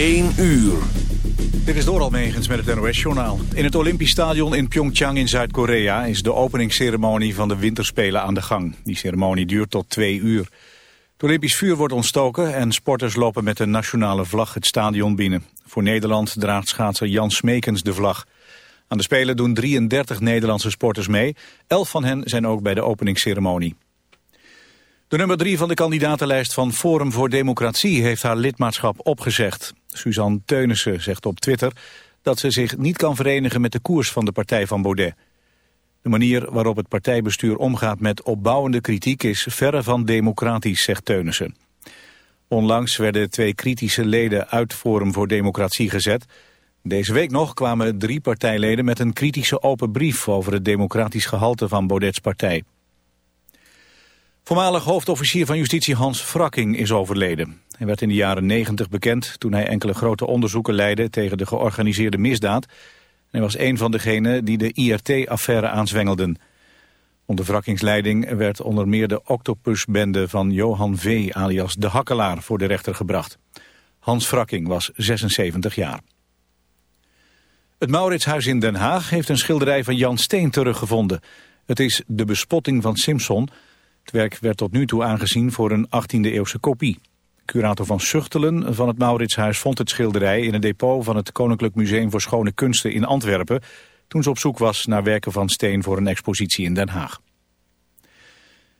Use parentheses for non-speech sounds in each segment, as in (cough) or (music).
1 uur. Dit is door Almegens met het NOS-journaal. In het Olympisch Stadion in Pyeongchang in Zuid-Korea... is de openingsceremonie van de Winterspelen aan de gang. Die ceremonie duurt tot twee uur. Het Olympisch vuur wordt ontstoken... en sporters lopen met de nationale vlag het stadion binnen. Voor Nederland draagt schaatser Jan Smekens de vlag. Aan de Spelen doen 33 Nederlandse sporters mee. Elf van hen zijn ook bij de openingsceremonie. De nummer drie van de kandidatenlijst van Forum voor Democratie heeft haar lidmaatschap opgezegd. Suzanne Teunissen zegt op Twitter dat ze zich niet kan verenigen met de koers van de partij van Baudet. De manier waarop het partijbestuur omgaat met opbouwende kritiek is verre van democratisch, zegt Teunissen. Onlangs werden twee kritische leden uit Forum voor Democratie gezet. Deze week nog kwamen drie partijleden met een kritische open brief over het democratisch gehalte van Baudets partij. Voormalig hoofdofficier van justitie Hans Frakking is overleden. Hij werd in de jaren 90 bekend toen hij enkele grote onderzoeken leidde tegen de georganiseerde misdaad. Hij was een van degenen die de IRT-affaire aanzwengelden. Onder Frakkings leiding werd onder meer de octopusbende van Johan V. alias de Hakkelaar voor de rechter gebracht. Hans Frakking was 76 jaar. Het Mauritshuis in Den Haag heeft een schilderij van Jan Steen teruggevonden. Het is De Bespotting van Simpson het werk werd tot nu toe aangezien voor een 18e-eeuwse kopie. Curator van Zuchtelen van het Mauritshuis vond het schilderij in een depot van het Koninklijk Museum voor Schone Kunsten in Antwerpen, toen ze op zoek was naar werken van Steen voor een expositie in Den Haag.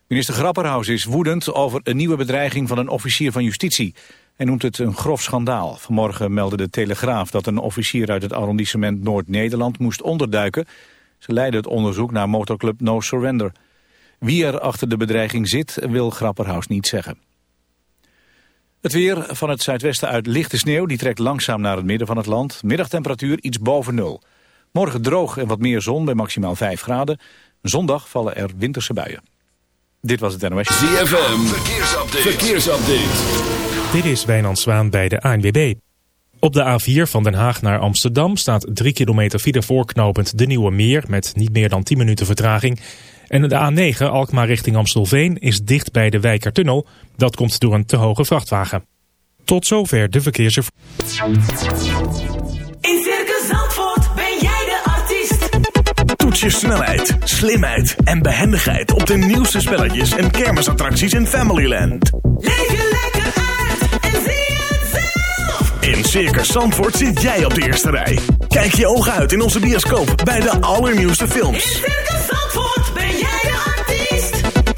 Minister Grapperhaus is woedend over een nieuwe bedreiging van een officier van justitie. Hij noemt het een grof schandaal. Vanmorgen meldde de Telegraaf dat een officier uit het arrondissement Noord-Nederland moest onderduiken. Ze leidde het onderzoek naar motorclub No Surrender. Wie er achter de bedreiging zit, wil Grapperhaus niet zeggen. Het weer van het zuidwesten uit lichte sneeuw. Die trekt langzaam naar het midden van het land. Middagtemperatuur iets boven nul. Morgen droog en wat meer zon bij maximaal 5 graden. Zondag vallen er winterse buien. Dit was het NOS. ZFM, verkeersupdate. verkeersupdate. Dit is Wijnand Zwaan bij de ANWB. Op de A4 van Den Haag naar Amsterdam staat 3 kilometer file voorknopend de Nieuwe Meer... met niet meer dan 10 minuten vertraging... En de A9 Alkmaar richting Amstelveen is dicht bij de Wijkertunnel. Dat komt door een te hoge vrachtwagen. Tot zover de verkeersinformatie. In Circus Zandvoort ben jij de artiest. Toets je snelheid, slimheid en behendigheid op de nieuwste spelletjes en kermisattracties in Familyland. Leef je lekker uit en zie het zelf. In Circus Zandvoort zit jij op de eerste rij. Kijk je ogen uit in onze bioscoop bij de allernieuwste films. In Circus Zandvoort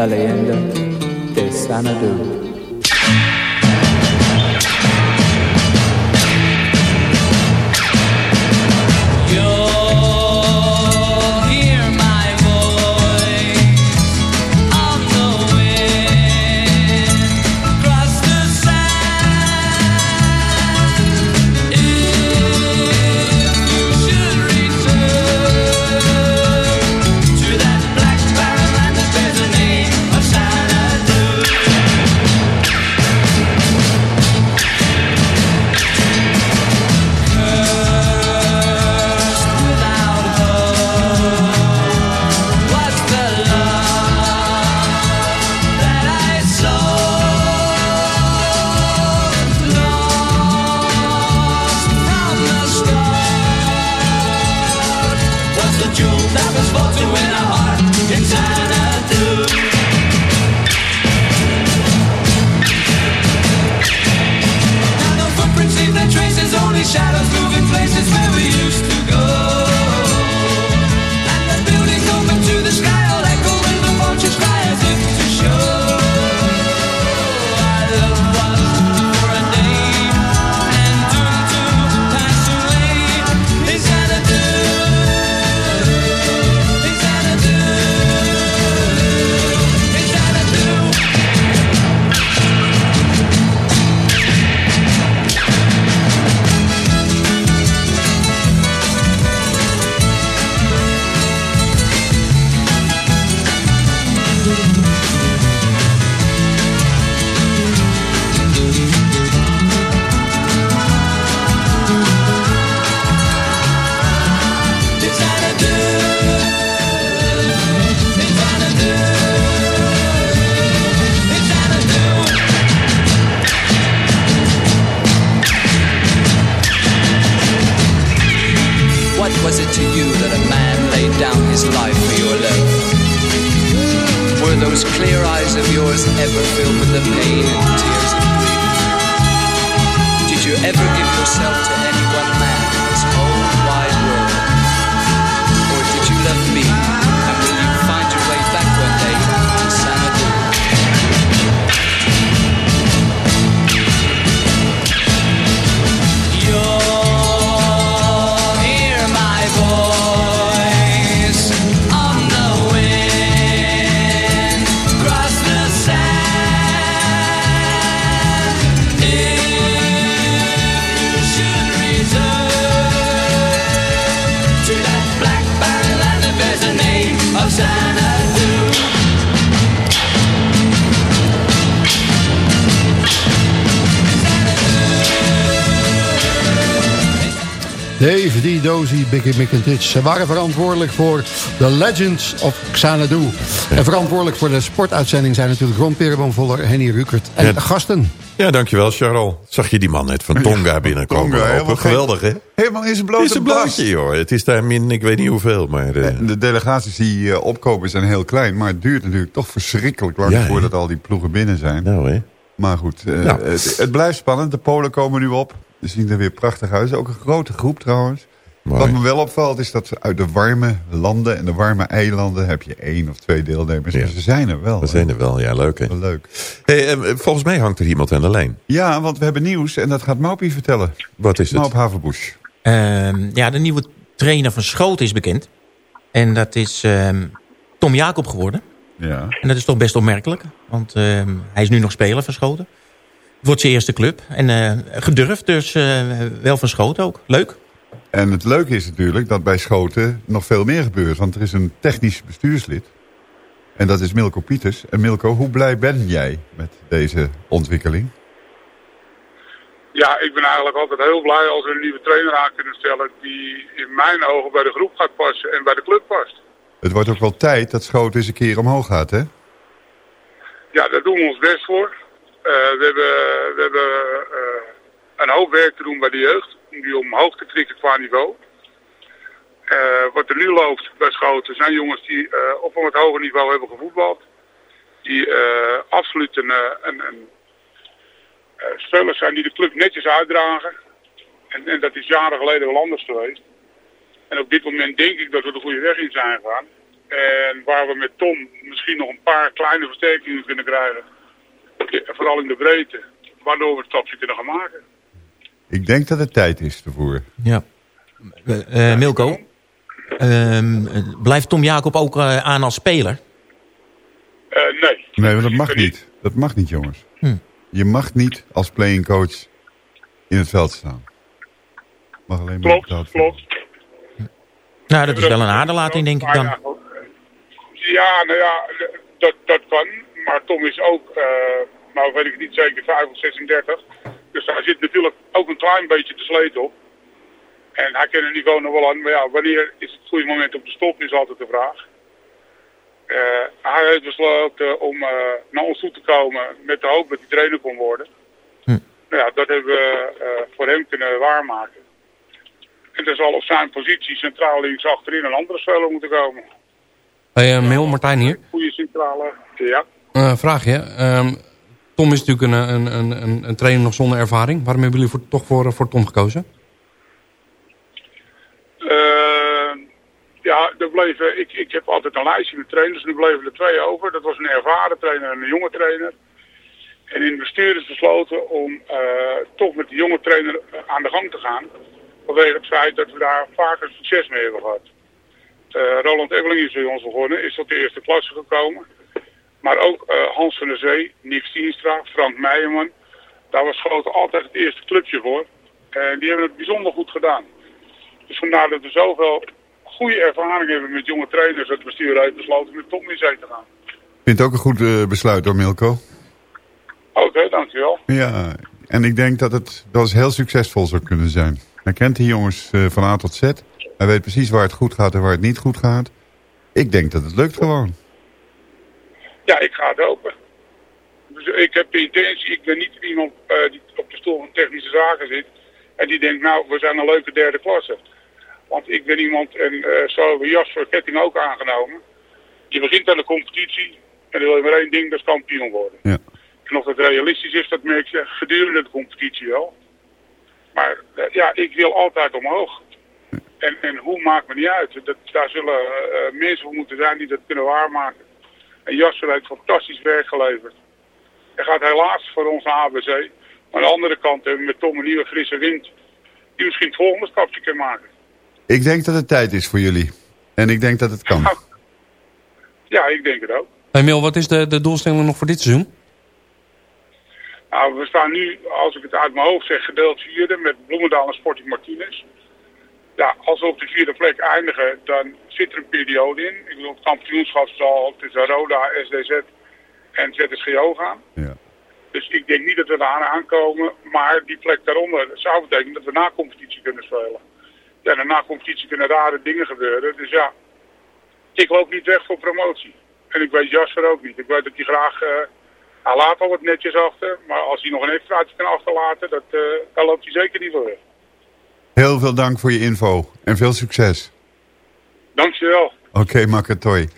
La leyenda de Sanadu. Dave D. Dozy, Biggie Mick and Titch. Ze waren verantwoordelijk voor The Legends of Xanadu. En verantwoordelijk voor de sportuitzending zijn natuurlijk Ron Perenboomvoller, Henny Rukert en Ja. gasten. Ja, dankjewel, Charles. Zag je die man net van Tonga binnenkomen? Tonga, helemaal Geweldig, hè? Helemaal in zijn blote is een blas. blootje, joh. Het is daar min, ik weet niet hoeveel, maar... eh, De delegaties die eh, opkomen zijn heel klein. Maar het duurt natuurlijk toch verschrikkelijk lang Ja, voordat al die ploegen binnen zijn. nou, hè? Maar goed, eh, Nou. het, het blijft spannend. De Polen komen nu op. Ze zien er weer prachtig uit. Ook een grote groep trouwens. Mooi. Wat me wel opvalt is dat uit de warme landen en de warme eilanden heb je één of twee deelnemers. Ja. Maar ze zijn er wel. We hè. zijn er wel, ja, leuk, hè? Leuk. Hey, eh, volgens mij hangt er iemand aan de lijn. Ja, want we hebben nieuws en dat gaat Maupie vertellen. Wat is het? Maup Haverbusch. Ehm, ja, de nieuwe trainer van Schoten is bekend. En dat is ehm, Tom Jacob geworden. Ja. En dat is toch best opmerkelijk. Want ehm, hij is nu nog speler van Schoten. Het wordt zijn eerste club. En eh, gedurfd dus eh, wel van Schoten ook. Leuk. En het leuke is natuurlijk dat bij Schoten nog veel meer gebeurt. Want er is een technisch bestuurslid. En dat is Milko Pieters. En Milko, hoe blij ben jij met deze ontwikkeling? Ja, ik ben eigenlijk altijd heel blij als we een nieuwe trainer aan kunnen stellen die in mijn ogen bij de groep gaat passen en bij de club past. Het wordt ook wel tijd dat Schoten eens een keer omhoog gaat, hè? Ja, daar doen we ons best voor. Eh, we hebben, we hebben eh, een hoop werk te doen bij de jeugd om die omhoog te krikken qua niveau. Eh, wat er nu loopt bij Schoten zijn jongens die op een wat hoger niveau hebben gevoetbald. Die absoluut een, een, spelers zijn die de club netjes uitdragen. En, en dat is jaren geleden wel anders geweest. En op dit moment denk ik dat we de goede weg in zijn gegaan. En waar we met Tom misschien nog een paar kleine versterkingen kunnen krijgen. Vooral in de breedte. Waardoor we het stapje kunnen gaan maken. Ik denk dat het tijd is ervoor. Ja. Eh, eh, Milko. ehm, blijft Tom Jacob ook eh, aan als speler? Eh, nee. Nee, maar dat mag niet. Dat mag niet, jongens. Hm. Je mag niet als playing coach in het veld staan. Mag alleen maar Klopt, klopt. Nou, dat is wel een aderlating, denk ik dan. Ja, nou ja, dat, dat kan. Maar Tom is ook, eh, nou weet ik het niet zeker, 5 of 36. Dus daar zit natuurlijk ook een klein beetje te sleet op. En hij kent het niveau nog wel aan. Maar ja, wanneer is het goede moment om te stoppen is altijd de vraag. Eh, hij heeft besloten om eh, naar ons toe te komen met de hoop dat hij trainer kon worden. Hm. Nou ja, dat hebben we eh, voor hem kunnen waarmaken. En er zal op zijn positie centraal links achterin een andere speler moeten komen. Hey, Mail, Martijn hier. Goede centrale, ja. Uh, vraagje. Um, Tom is natuurlijk een, een, een, een trainer nog zonder ervaring. Waarom hebben jullie voor, toch voor, voor Tom gekozen? Ehm, ja, er bleven, ik, ik heb altijd een lijstje met trainers. Er bleven er twee over. Dat was een ervaren trainer en een jonge trainer. En in het bestuur is besloten om eh, toch met de jonge trainer aan de gang te gaan. Vanwege het feit dat we daar vaker succes mee hebben gehad. Uh, Roland Ebbeling is bij ons begonnen, is tot de eerste klasse gekomen. Maar ook eh, Hans van der Zee, Nick Stienstra, Frank Meijerman. Daar was Schoten altijd het eerste clubje voor. En die hebben het bijzonder goed gedaan. Dus vandaar dat we zoveel goede ervaring hebben met jonge trainers... dat het bestuur heeft besloten met Tom in zee te gaan. Ik vind het ook een goed eh, besluit hoor, Milko. Oké, dankjewel. Ja, en ik denk dat het wel eens heel succesvol zou kunnen zijn. Hij kent die jongens eh, van A tot Z. Hij weet precies waar het goed gaat en waar het niet goed gaat. Ik denk dat het lukt gewoon. Ja, ik ga het helpen. Dus ik heb de intentie, ik ben niet iemand eh, die op de stoel van technische zaken zit. En die denkt, nou, we zijn een leuke derde klasse. Want ik ben iemand, en eh, zo hebben we Jasper Ketting ook aangenomen. Je begint aan de competitie en dan wil je maar één ding, dat is kampioen worden. Ja. En of dat realistisch is, dat merk je gedurende de competitie wel. Maar eh, ja, ik wil altijd omhoog. En, en hoe maakt me niet uit. Dat, daar zullen mensen voor moeten zijn die dat kunnen waarmaken. En Jasper heeft fantastisch werk geleverd. Hij gaat helaas voor ons naar ABC. Maar aan de andere kant hebben we met Tom een nieuwe frisse wind. Die misschien het volgende stapje kan maken. Ik denk dat het tijd is voor jullie. En ik denk dat het kan. (laughs) Ja, ik denk het ook. Hey Mil, wat is de, de doelstelling nog voor dit seizoen? Nou, we staan nu, als ik het uit mijn hoofd zeg, gedeeld vierde met Bloemendaal en Sporting Martinez. Ja, als we op de vierde plek eindigen, dan zit er een periode in. Ik bedoel, het kampioenschap zal tussen Roda, SDZ en ZSGO gaan. Ja. Dus ik denk niet dat we daar aankomen. Maar die plek daaronder zou betekenen dat we na competitie kunnen spelen. Ja, en na competitie kunnen rare dingen gebeuren. Dus ja, ik loop niet weg voor promotie. En ik weet Jasper ook niet. Ik weet dat hij graag... eh, hij laat al wat netjes achter. Maar als hij nog een extraatje kan achterlaten, dat, eh, daar loopt hij zeker niet voor weg. Heel veel dank voor je info. En veel succes. Dankjewel. Oké, Makatoy.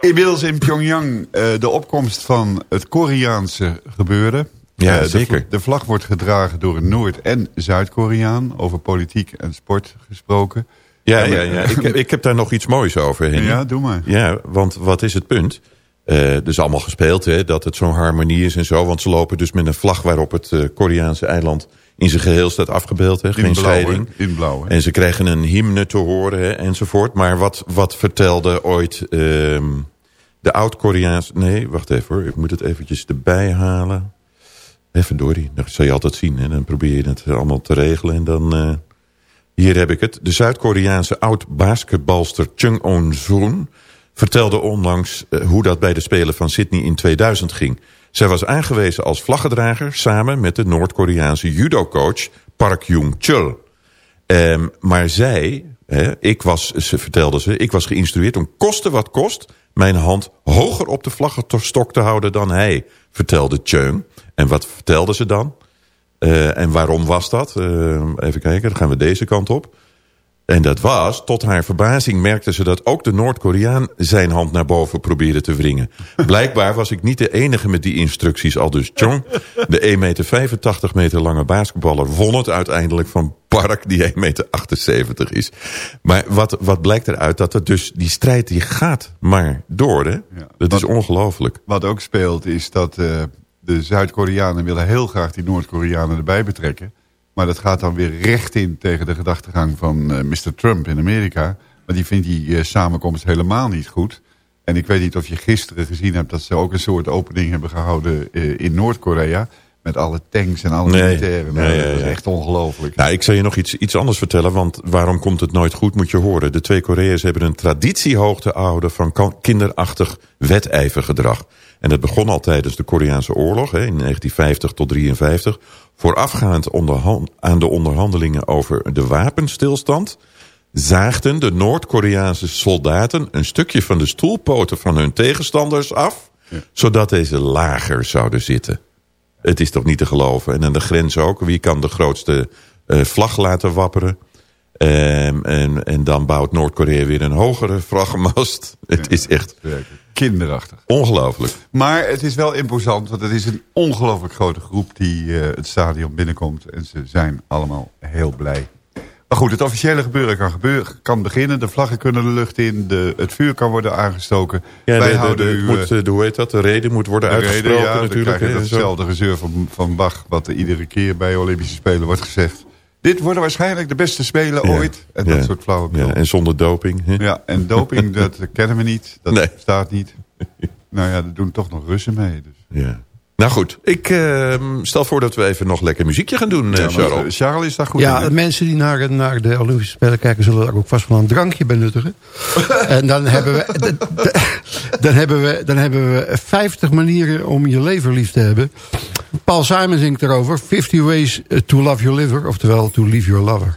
Inmiddels in Pyongyang eh, de opkomst van het Koreaanse gebeuren. Ja, Eh, de zeker. vla- De vlag wordt gedragen door een Noord- en Zuid-Koreaan. Over politiek en sport gesproken. Ja, ja, ja. Ik, heb- ik heb daar nog iets moois over. Henny. Ja, doe maar. Ja, want wat is het punt? Eh er is allemaal gespeeld hè, dat het zo'n harmonie is en zo. Want ze lopen dus met een vlag waarop het Koreaanse eiland in zijn geheel staat afgebeeld. Hè, geen in blauw, scheiding. In blauw, hè? En ze krijgen een hymne te horen hè, enzovoort. Maar wat, wat vertelde ooit ehm, de oud-Koreaanse... Nee, wacht even hoor. Ik moet het eventjes erbij halen. Even door, dat zal je altijd zien. Hè. Dan probeer je het allemaal te regelen en dan... eh, hier heb ik het. De Zuid-Koreaanse oud-basketbalster Chung On-soon vertelde onlangs eh, hoe dat bij de Spelen van Sydney in 2000 ging. Zij was aangewezen als vlaggedrager samen met de Noord-Koreaanse judocoach Park Young-chul. Ehm, maar zij, ik was, ze vertelde ze, ik was geïnstrueerd om koste wat kost mijn hand hoger op de vlaggenstok te houden dan hij, vertelde Chung. En wat vertelde ze dan? Eh, en waarom was dat? Eh, even kijken, dan gaan we deze kant op. En dat was, tot haar verbazing merkte ze dat ook de Noord-Koreaan zijn hand naar boven probeerde te wringen. Blijkbaar was ik niet de enige met die instructies, al dus Chong. De 1,85 meter, meter lange basketballer won het uiteindelijk van Park, die 1,78 meter is. Maar wat, wat blijkt eruit? Dat het dus, die strijd die gaat maar door, hè? Dat is ongelooflijk. Wat ook speelt is dat eh, de Zuid-Koreanen willen heel graag die Noord-Koreanen erbij betrekken. Maar dat gaat dan weer recht in tegen de gedachtegang van eh, Mr. Trump in Amerika. Maar die vindt die eh, samenkomst helemaal niet goed. En ik weet niet of je gisteren gezien hebt dat ze ook een soort opening hebben gehouden eh, in Noord-Korea. Met alle tanks en alle Nee. militairen. Nou, Nee, dat is echt ongelooflijk. Nou, ik zal je nog iets, iets anders vertellen, want waarom komt het nooit goed, moet je horen. De twee Korea's hebben een traditiehoog te houden van kinderachtig wedijvergedrag. En dat begon al tijdens de Koreaanse oorlog, hè, in 1950 tot 53. Voorafgaand aan de onderhandelingen over de wapenstilstand... zaagden de Noord-Koreaanse soldaten een stukje van de stoelpoten van hun tegenstanders af... zodat deze lager zouden zitten. Het is toch niet te geloven. En aan de grens ook. Wie kan de grootste eh, vlag laten wapperen? Ehm, en, en dan bouwt Noord-Korea weer een hogere vlaggenmast. (laughs) Het is echt Kinderachtig. ongelooflijk. Maar het is wel imposant, want het is een ongelooflijk grote groep die eh, het stadion binnenkomt. En ze zijn allemaal heel blij. Maar goed, het officiële gebeuren kan, gebeuren, kan beginnen. De vlaggen kunnen de lucht in. De, het vuur kan worden aangestoken. Ja, Wij de, de, houden de- u... moet, eh, eh, de, hoe heet dat? De reden moet worden reden, uitgesproken ja, dan natuurlijk. krijg je datzelfde gezeur van, van Bach... wat er iedere keer bij Olympische Spelen wordt gezegd. Dit worden waarschijnlijk de beste Spelen ooit. En dat soort flauwekul. Ja, en zonder doping. hè? Ja, en doping, (laughs) dat kennen we niet. Dat Nee. bestaat niet. Nou ja, er doen toch nog Russen mee. Dus. Ja. Nou goed, ik eh, stel voor dat we even nog lekker muziekje gaan doen, eh, Ja, maar, Charles. eh, Charles is daar goed ja, in. hè? mensen die naar, naar de Olympische Spelen kijken... zullen daar ook vast wel een drankje bij nuttigen. (laughs) en dan hebben, we, dan, hebben we, dan hebben we 50 manieren om je lever lief te hebben. Paul Simon zingt erover. 50 ways to love your liver. Oftewel, to leave your lover.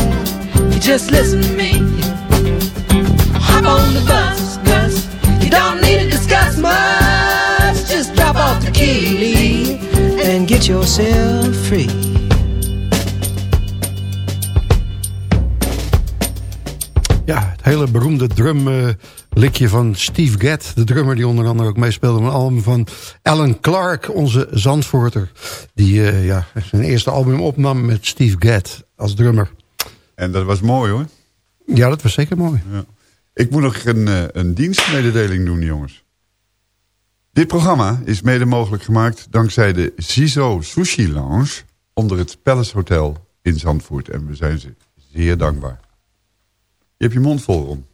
Just listen to me. Hop on the bus, Gus. You don't need to discuss much. Just drop off the key, and get yourself free. Ja, het hele beroemde drumlikje van Steve Gadd. De drummer die onder andere ook meespeelde op een album van Alan Clark, onze Zandvoorter. Die eh, ja, zijn eerste album opnam met Steve Gadd als drummer. En dat was mooi hoor. Ja, dat was zeker mooi. Ja. Ik moet nog een, eh, een dienstmededeling doen, jongens. Dit programma is mede mogelijk gemaakt dankzij de Zizo Sushi Lounge onder het Palace Hotel in Zandvoort. En we zijn ze zeer dankbaar. Je hebt je mond vol, Ron.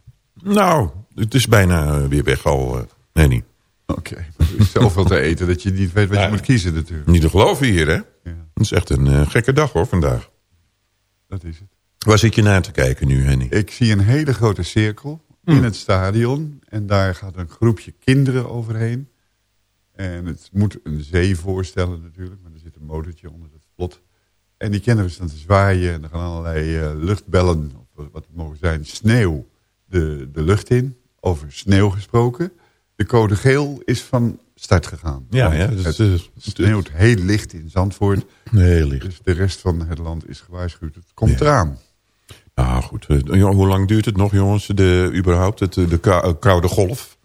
Nou, het is bijna eh, weer weg al. eh, nee, niet. Oké, maar er is zoveel te eten dat je niet weet wat je moet kiezen natuurlijk. Niet te geloven hier, hè? Het is echt een gekke dag, hoor, vandaag. Dat is het. Waar zit je naar te kijken nu, Henny? Ik zie een hele grote cirkel Hmm. in het stadion. En daar gaat een groepje kinderen overheen. En het moet een zee voorstellen natuurlijk. Maar er zit een motortje onder het vlot. En die kinderen staan te zwaaien. En er gaan allerlei eh, luchtbellen, of wat het mogen zijn, sneeuw de, de lucht in. Over sneeuw gesproken. De code geel is van start gegaan. Ja, ja, dus- het sneeuwt heel licht in Zandvoort. Heel licht. Dus de rest van het land is gewaarschuwd. Het komt eraan. Nou goed, eh, joh, hoe lang duurt het nog jongens, de, überhaupt, het, de eh, koude golf?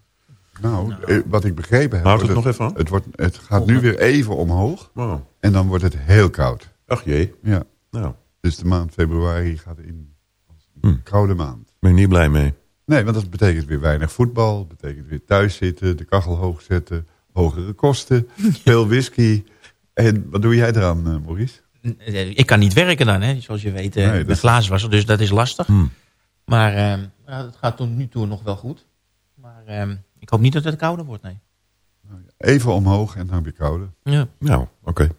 Nou, eh, wat ik begrepen heb... Houdt het wordt nog even aan? Het, wordt, het gaat nu weer even omhoog. Wow. En dan wordt het heel koud. Ach jee. Ja. Nou, Dus de maand februari gaat in als een koude maand. ben je niet blij mee? Nee, want dat betekent weer weinig voetbal. betekent weer thuis zitten, de kachel hoog zetten, hogere kosten, (laughs) veel whisky. En wat doe jij eraan, eh, Maurice? Eh, Ik kan niet werken dan, hè, zoals je weet, eh, Nee, met is- glazenwasser. Dus dat is lastig. Hmm. Maar ja, het gaat tot nu toe nog wel goed. Maar eh, ik hoop niet dat het kouder wordt, nee. Even omhoog en dan weer kouder. Ja. Nou, oké.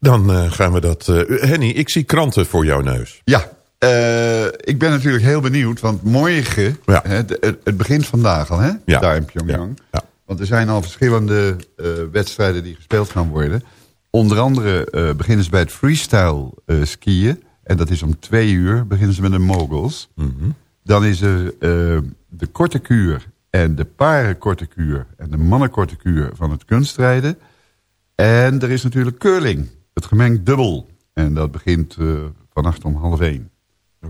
Dan eh, gaan we dat... eh, Henny, ik zie kranten voor jouw neus. Ja, eh, ik ben natuurlijk heel benieuwd, want morgen, het, het begint vandaag al, hè? Ja. daar in Pyongyang. Want er zijn al verschillende eh, wedstrijden die gespeeld gaan worden. Onder andere eh, beginnen ze bij het freestyle eh, skiën. En dat is om twee uur, beginnen ze met de moguls. Dan is er eh, de korte kuur en de parenkorte kuur en de mannenkorte kuur van het kunstrijden. En er is natuurlijk curling, het gemengd dubbel. En dat begint vannacht om half één.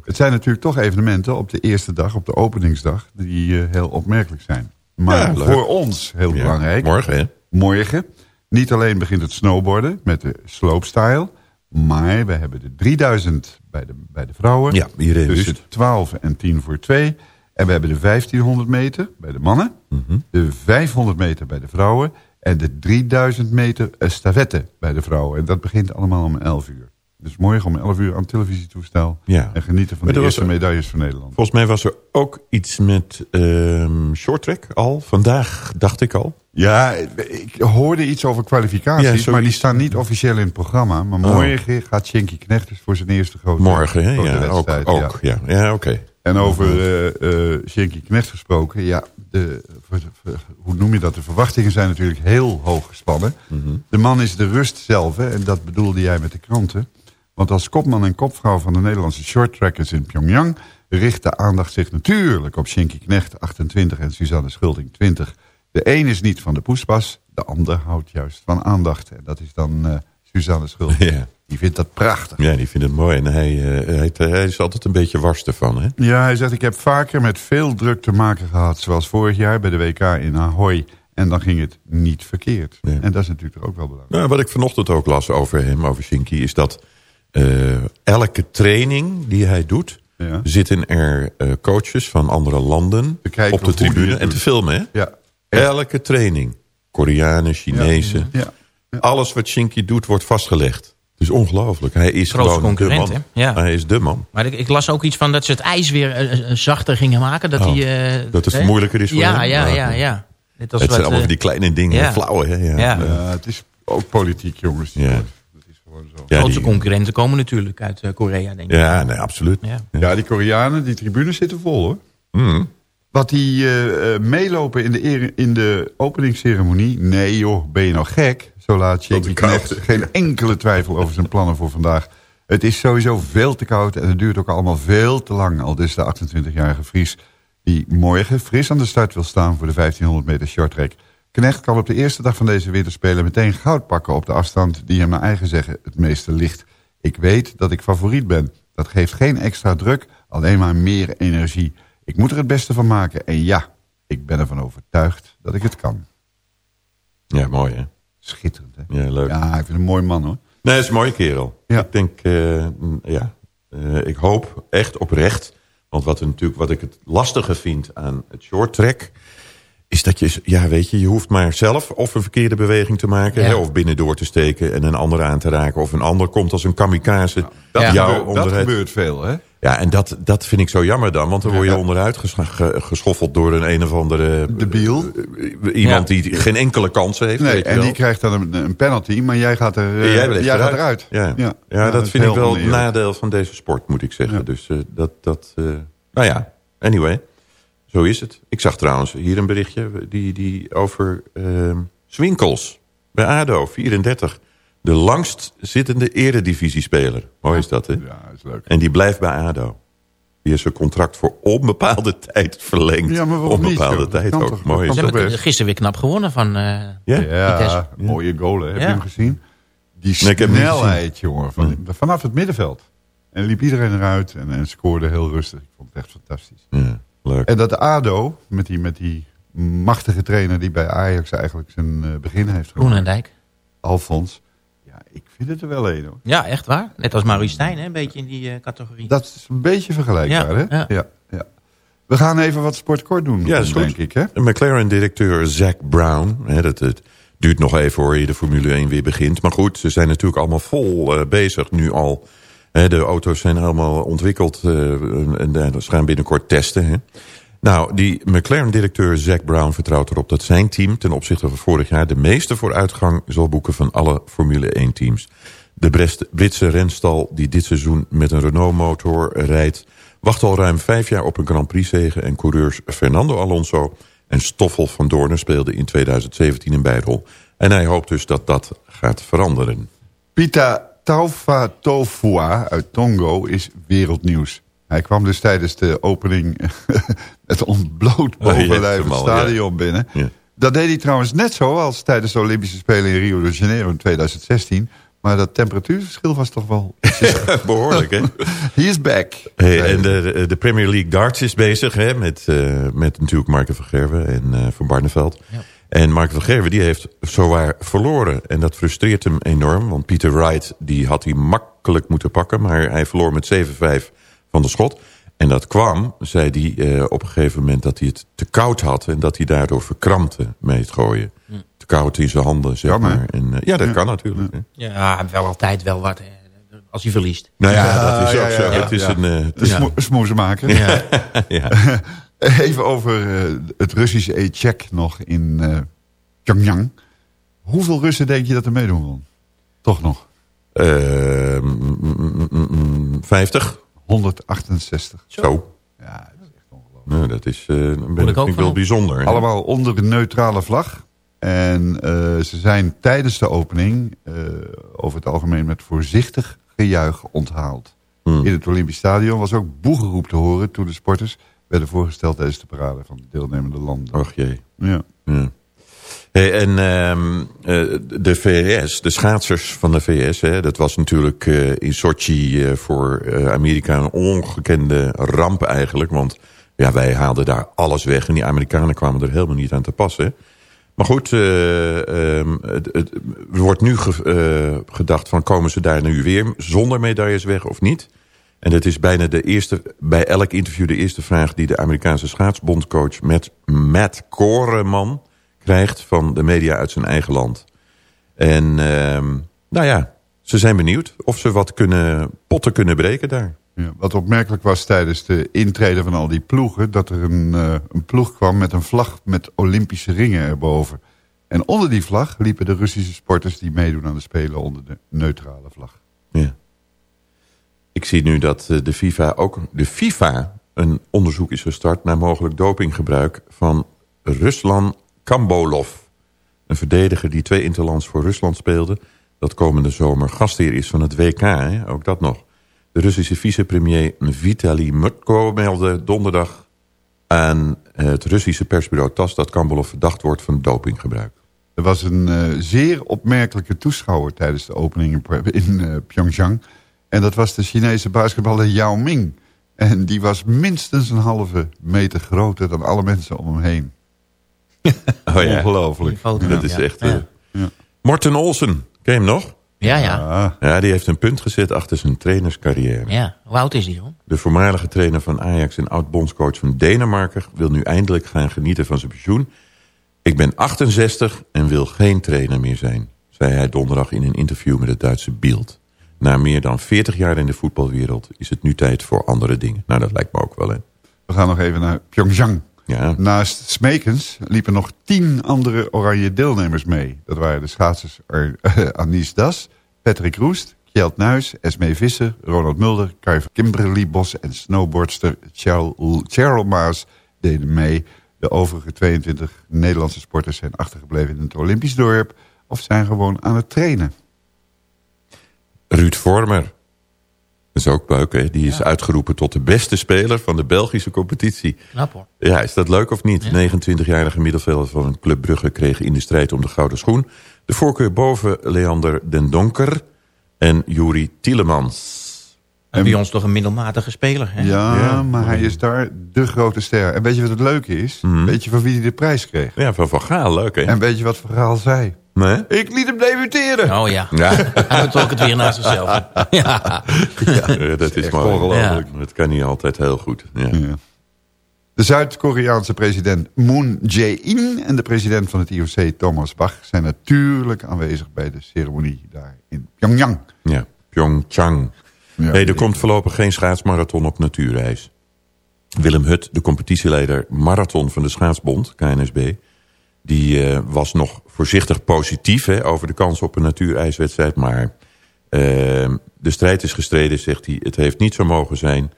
Het zijn natuurlijk toch evenementen op de eerste dag, op de openingsdag, die heel opmerkelijk zijn. Maar Ja, voor ons heel belangrijk. morgen, hè? Morgen. Niet alleen begint het snowboarden met de slopestyle. Maar we hebben de 3000 bij de, bij de vrouwen. Ja, iedereen Tussen wist. 12 en 10 voor 2. En we hebben de 1500 meter bij de mannen. Mhm. De 500 meter bij de vrouwen. En de 3000 meter estafette bij de vrouwen. En dat begint allemaal om 11 uur. Dus morgen om 11 uur aan het televisietoestel. Ja. En genieten van de er eerste er- medailles van Nederland. Volgens mij was er ook iets met ehm short track al. Vandaag dacht ik al. Ja, ik hoorde iets over kwalificaties, maar die staan niet officieel in het programma. Maar Oh. morgen gaat Shinky Knecht dus voor zijn eerste grote, Morgen, hè? grote Ja, ook. ja, ja oké. En over eh Shinky Knecht gesproken, ja, de, hoe noem je dat? De verwachtingen zijn natuurlijk heel hoog gespannen. Mhm. De man is de rust zelf, hè, en dat bedoelde jij met de kranten. Want als kopman en kopvrouw van de Nederlandse shorttrackers in Pyongyang... richt de aandacht zich natuurlijk op Shinky Knecht 28 en Suzanne Schulding 20. De een is niet van de poespas, de ander houdt juist van aandacht. En dat is dan eh, Suzanne Schulding. Ja. Die vindt dat prachtig. Ja, die vindt het mooi. En hij, eh, hij, hij is altijd een beetje wars ervan, hè? Ja, hij zegt, ik heb vaker met veel druk te maken gehad... zoals vorig jaar bij de WK in Ahoy. En dan ging het niet verkeerd. En dat is natuurlijk ook wel belangrijk. Nou, wat ik vanochtend ook las over hem, over Shinky, is dat eh, elke training die hij doet, Ja. zitten er coaches van andere landen op de tribune en te filmen. Hè? Ja. Elke training. Koreanen, Chinezen. Ja. Alles wat Shinky doet wordt vastgelegd. Het is ongelooflijk. Hij is Grootste gewoon de concurrent, man. hè? Ja. Hij is de man. Maar ik, ik las ook iets van dat ze het ijs weer eh, eh, zachter gingen maken. Dat, Oh, die, eh, dat het hè? moeilijker is voor ja, hem? Ja, Ja. ja, ja. Net als Het zijn wat, allemaal eh, die kleine dingen, ja. flauwe. Hè? Ja. Ja. Ja, het is ook politiek, jongens. Ja. sport. Dat is gewoon zo. De Ja, grootste die- concurrenten komen natuurlijk uit eh, Korea, denk ik. Ja, nee, absoluut. Ja. Ja, die Koreanen, die tribunes zitten vol, hoor. Mm. Wat die eh, eh, meelopen in de, in de openingsceremonie... Nee joh, ben je nou gek? Zo laat Shinky Knecht geen enkele twijfel over zijn plannen voor vandaag. Het is sowieso veel te koud en het duurt ook allemaal veel te lang. Al dus de 28-jarige Fries die morgen fris aan de start wil staan... voor de 1500 meter shorttrack. Knecht kan op de eerste dag van deze winterspelen meteen goud pakken... op de afstand die hem naar eigen zeggen het meeste ligt. Ik weet dat ik favoriet ben. Dat geeft geen extra druk, alleen maar meer energie. Ik moet er het beste van maken. En ja, ik ben ervan overtuigd dat ik het kan. Ja, mooi hè? Schitterend, hè? Ja, leuk. Ja, ik vind het een mooi man, hoor. Nee, dat is een mooie kerel. Ja. Ik denk, eh, mm, ja, Eh, ik hoop echt oprecht. Want wat, natuurlijk, wat ik het lastige vind aan het short track... is dat je, ja weet je, je hoeft maar zelf of een verkeerde beweging te maken... Ja. Hè, of binnendoor te steken en een ander aan te raken... of een ander komt als een kamikaze Dat, jou dat gebeurt veel, hè? Ja, en dat, dat vind ik zo jammer dan. Want dan word je Ja. onderuit ges- ge- geschoffeld door een een of andere... Debiel. eh, Iemand die geen enkele kans heeft. Nee, weet je en wel. die krijgt dan een, een penalty, maar jij gaat er, eh, jij blijft jij eruit. gaat eruit. Ja, ja. Ja, dat, vind ik wel het nadeel van deze sport, moet ik zeggen. Dus eh, dat, dat eh, nou ja, anyway, zo is het. Ik zag trouwens hier een berichtje die, die over ehm, Swinkels, bij ADO, 34. De langst zittende eredivisiespeler. Mooi is dat, hè? Ja, is leuk. En die blijft bij ADO. Die is zijn contract voor onbepaalde (laughs) tijd verlengd. Ja, maar waarom niet, onbepaalde? Dat tijd ook. toch- Mooi dat is dat. Gisteren weer knap gewonnen van eh Ja? Ja, mooie goalen. Heb Ja. je hem gezien? Die Nee, heb niet snelheid, jongen. Van, vanaf het middenveld. En liep iedereen eruit en, en scoorde heel rustig. Ik vond het echt fantastisch. Ja, leuk. En dat ADO, met die, met die machtige trainer die bij Ajax eigenlijk zijn eh, begin heeft gemaakt. Groenendijk. Alfons. Ik vind het er wel een hoor. Ja, echt waar. Net als Maurice Stijn, hè? een beetje in die eh, categorie. Dat is een beetje vergelijkbaar, Ja, hè? ja. Ja, ja. We gaan even wat sportkort doen, Ja, dat is denk goed. ik, hè? McLaren-directeur Zack Brown. Hè, dat, het duurt nog even voor je de Formule 1 weer begint. Maar goed, ze zijn natuurlijk allemaal vol eh, bezig nu al. Hè, de auto's zijn allemaal ontwikkeld eh, en eh, ze gaan binnenkort testen. Hè. Nou, die McLaren-directeur Zack Brown vertrouwt erop dat zijn team... ten opzichte van vorig jaar de meeste vooruitgang zal boeken van alle Formule 1-teams. De Britse renstal die dit seizoen met een Renault-motor rijdt... wacht al ruim vijf jaar op een Grand Prix-zege... en coureurs Fernando Alonso en Stoffel van Doornen speelden in 2017 een bijrol. En hij hoopt dus dat dat gaat veranderen. Pita Taufa Tofua uit Tongo is wereldnieuws. Hij kwam dus tijdens de opening (laughs) met ontbloot Oh, ja, bovenlijf het stadion binnen. Ja. Dat deed hij trouwens net zo als tijdens de Olympische Spelen in Rio de Janeiro in 2016. Maar dat temperatuurverschil was toch wel... (laughs) Behoorlijk, hè? (laughs) He is back. Hey, en de, de Premier League darts is bezig hè, met, eh, met natuurlijk Marken van Gerwen en eh, Van Barneveld. En Mark van Gerwen die heeft zowaar verloren. En dat frustreert hem enorm. Want Peter Wright die had hij makkelijk moeten pakken. Maar hij verloor met 7-5 van de schot. En dat kwam, zei hij eh, op een gegeven moment dat hij het te koud had. En dat hij daardoor verkrampte met het gooien. Te koud in zijn handen, zeg Jammer. maar. En, eh, ja, dat kan natuurlijk. hè. Ja, wel altijd wel wat. hè, Als hij verliest. Nou ja, Ja, dat is ook ja, zo. ja, het is ja. een... eh, het De is- smo- smoezenmaker. Ja. (laughs) ja. Even over eh, het Russische E-check nog in eh Pyongyang. Hoeveel Russen denk je dat er meedoen? Toch nog? Eh, mm, mm, mm, mm, 50? 168. Zo. Ja, dat is echt ongelooflijk. Nou, dat is eh, ben, ik ook vind ik wel bijzonder. hè? Allemaal onder de neutrale vlag. En eh, ze zijn tijdens de opening eh, over het algemeen met voorzichtig gejuich onthaald. Hmm. In het Olympisch Stadion was ook boegeroep te horen toen de sporters werden voorgesteld tijdens de parade van de deelnemende landen. Och jee. Ja. Hey, en ehm, eh, de VS, de schaatsers van de VS... Hè, dat was natuurlijk eh, in Sochi eh, voor Amerika een ongekende ramp eigenlijk. Want ja, wij haalden daar alles weg en die Amerikanen kwamen er helemaal niet aan te passen. Maar goed, ehm, het, het- wordt nu ge- gedacht van komen ze daar nu weer zonder medailles weg of niet? En dat is bijna de eerste, bij elk interview de eerste vraag die de Amerikaanse schaatsbondcoach met Matt Koreman krijgt van de media uit zijn eigen land. En ehm, nou ja, ze zijn benieuwd of ze wat kunnen, potten kunnen breken daar. Ja, wat opmerkelijk was tijdens de intrede van al die ploegen... dat er een, eh, een ploeg kwam met een vlag met Olympische ringen erboven. En onder die vlag liepen de Russische sporters... die meedoen aan de Spelen onder de neutrale vlag. Ja. Ik zie nu dat eh, de FIFA ook de FIFA een onderzoek is gestart naar mogelijk dopinggebruik van Ruslan Kambolov. Een verdediger die twee interlands voor Rusland speelde. Dat komende zomer gastheer is van het WK, ook dat nog. De Russische vicepremier Vitaly Mutko meldde donderdag aan het Russische persbureau TAS... dat Kambolov verdacht wordt van dopinggebruik. Er was een eh, zeer opmerkelijke toeschouwer tijdens de opening in, eh, Pyeongchang. En dat was de Chinese basketballer Yao Ming. En die was minstens een halve meter groter dan alle mensen om hem heen. (laughs) Oh ja. Ongelooflijk. Die foto, Dat is echt... Ja. eh, Ja. Morten Olsen, ken je hem nog? Ja, ja. Ja, die heeft een punt gezet achter zijn trainerscarrière. Ja, hoe oud is hij dan? De voormalige trainer van Ajax en oud-bondscoach van Denemarken... wil nu eindelijk gaan genieten van zijn pensioen. Ik ben 68 en wil geen trainer meer zijn... zei hij donderdag in een interview met het Duitse Bild. Na meer dan 40 jaar in de voetbalwereld is het nu tijd voor andere dingen. Nou, dat lijkt me ook wel, hè. we gaan nog even naar Pyeongchang. Ja, Naast Smekens liepen nog tien andere oranje deelnemers mee. Dat waren de schaatsers er, (laughs) Anis Das, Patrick Roest, Kjeld Nuis, Esmee Visser, Ronald Mulder, Kai Kimberly Bos en snowboardster Cheryl, Cheryl Maas deden mee. De overige 22 Nederlandse sporters zijn achtergebleven in het Olympisch dorp... of zijn gewoon aan het trainen. Ruud Vormer. Dat is ook leuk, hè? Die is uitgeroepen tot de beste speler van de Belgische competitie. Knap hoor. Ja, is dat leuk of niet? 29-jarige middenvelder van Club Brugge kreeg in de strijd om de gouden schoen... de voorkeur boven Leander den Donker en Juri Tielemans. En bij ons toch een middelmatige speler. Hè? Ja, maar hij is daar de grote ster. En weet je wat het leuke is? Weet je van wie hij de prijs kreeg? Ja, van Van Gaal, leuk hè? En weet je wat Van Gaal zei? Nee? Ik liet hem debuteren. Oh ja. Ja. (laughs) Hij trok het weer naar zichzelf. (laughs) Ja. Ja, dat is mooi. ongelooflijk. Dat kan niet altijd heel goed. Ja. De Zuid-Koreaanse president Moon Jae-in en de president van het IOC Thomas Bach... zijn natuurlijk aanwezig bij de ceremonie daar in Pyongyang. Ja, Pyeongchang. nee, er komt voorlopig geen schaatsmarathon op natuurreis. Willem Hut, de competitieleider marathon van de schaatsbond, KNSB... die eh, was nog voorzichtig positief hè, over de kans op een natuurijswedstrijd... maar eh, de strijd is gestreden, zegt hij. Het heeft niet zo mogen zijn.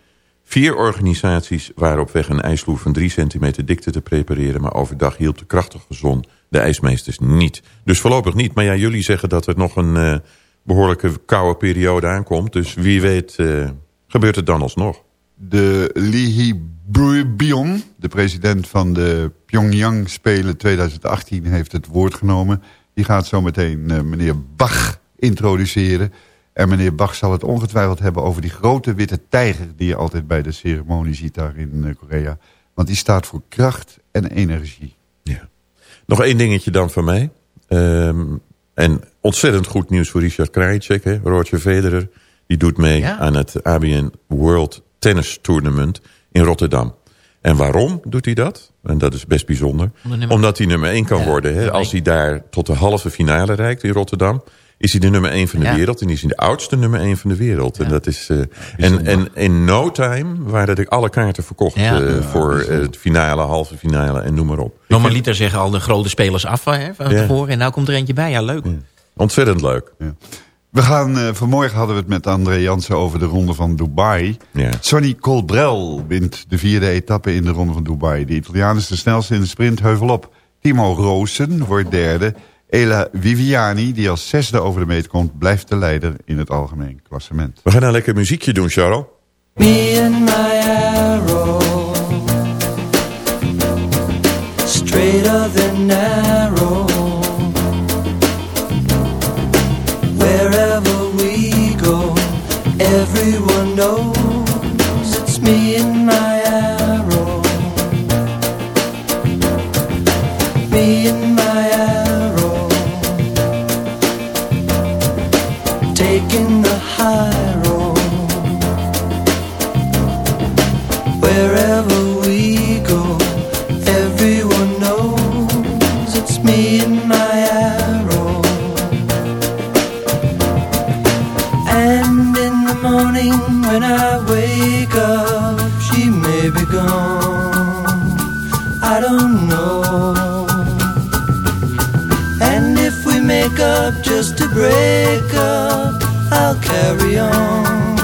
Vier organisaties waren op weg een ijsloer van drie centimeter dikte te prepareren... maar overdag hielp de krachtige zon de ijsmeesters niet. Dus voorlopig niet. Maar ja, jullie zeggen dat er nog een eh, behoorlijke koude periode aankomt. Dus wie weet eh, gebeurt het dan alsnog. De Lee Hee-byung, de president van de Pyongyang Spelen 2018, heeft het woord genomen. Die gaat zo meteen eh, meneer Bach introduceren. En meneer Bach zal het ongetwijfeld hebben over die grote witte tijger... die je altijd bij de ceremonie ziet daar in eh, Korea. Want die staat voor kracht en energie. Nog één dingetje dan van mij. Ehm, en ontzettend goed nieuws voor Richard Krajicek. Hè? Roger Federer. Die doet mee Ja? aan het ABN World Tennis Tournament in Rotterdam. En waarom doet hij dat? En dat is best bijzonder. nummer- Omdat hij nummer 1 kan worden. Hè? Als hij daar tot de halve finale reikt in Rotterdam... is hij de nummer 1 van de Ja. wereld. En is hij de oudste nummer 1 van de wereld. En, dat is, eh, en, en in no time waren er alle kaarten verkocht... Ja. eh, Ja, voor eh, het finale, halve finale en noem maar op. Normaliter zeggen al de grote spelers af hè, van Ja. tevoren. En nou komt er eentje bij. Ja, leuk. Ontzettend leuk. We gaan, eh, vanmorgen hadden we het met André Jansen over de ronde van Dubai. Sonny Colbrel wint de vierde etappe in de ronde van Dubai. De Italiaan is de snelste in de sprint heuvelop. Timo Roosen wordt derde. Ela Viviani, die als zesde over de meet komt... blijft de leider in het algemeen klassement. We gaan nou lekker muziekje doen, Charles. Me and my arrow, straighter than arrow. Knows it's me and my arrow. Me and my arrow, taking the high road. Wherever we go, everyone knows it's me and my arrow. The morning when I wake up, she may be gone. I don't know. And if we make up just to break up, I'll carry on.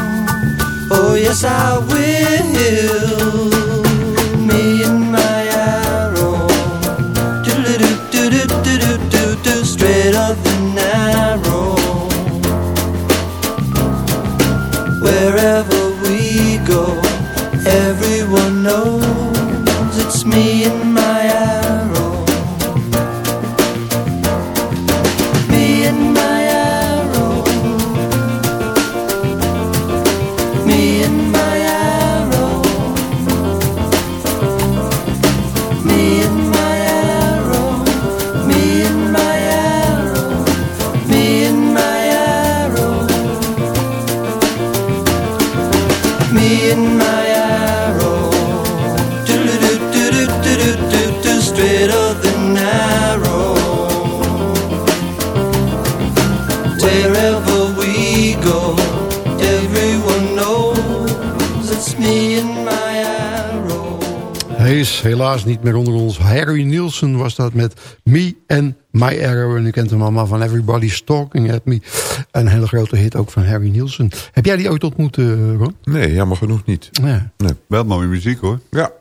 Oh, yes, I will. Helaas niet meer onder ons. Harry Nielsen was dat met Me and My Arrow. En u kent hem allemaal van Everybody's Talking at Me. Een hele grote hit ook van Harry Nielsen. Heb jij die ooit ontmoet, eh, Ron? Nee, jammer genoeg niet. Ja. Nee. Wel mooie muziek hoor. Ja,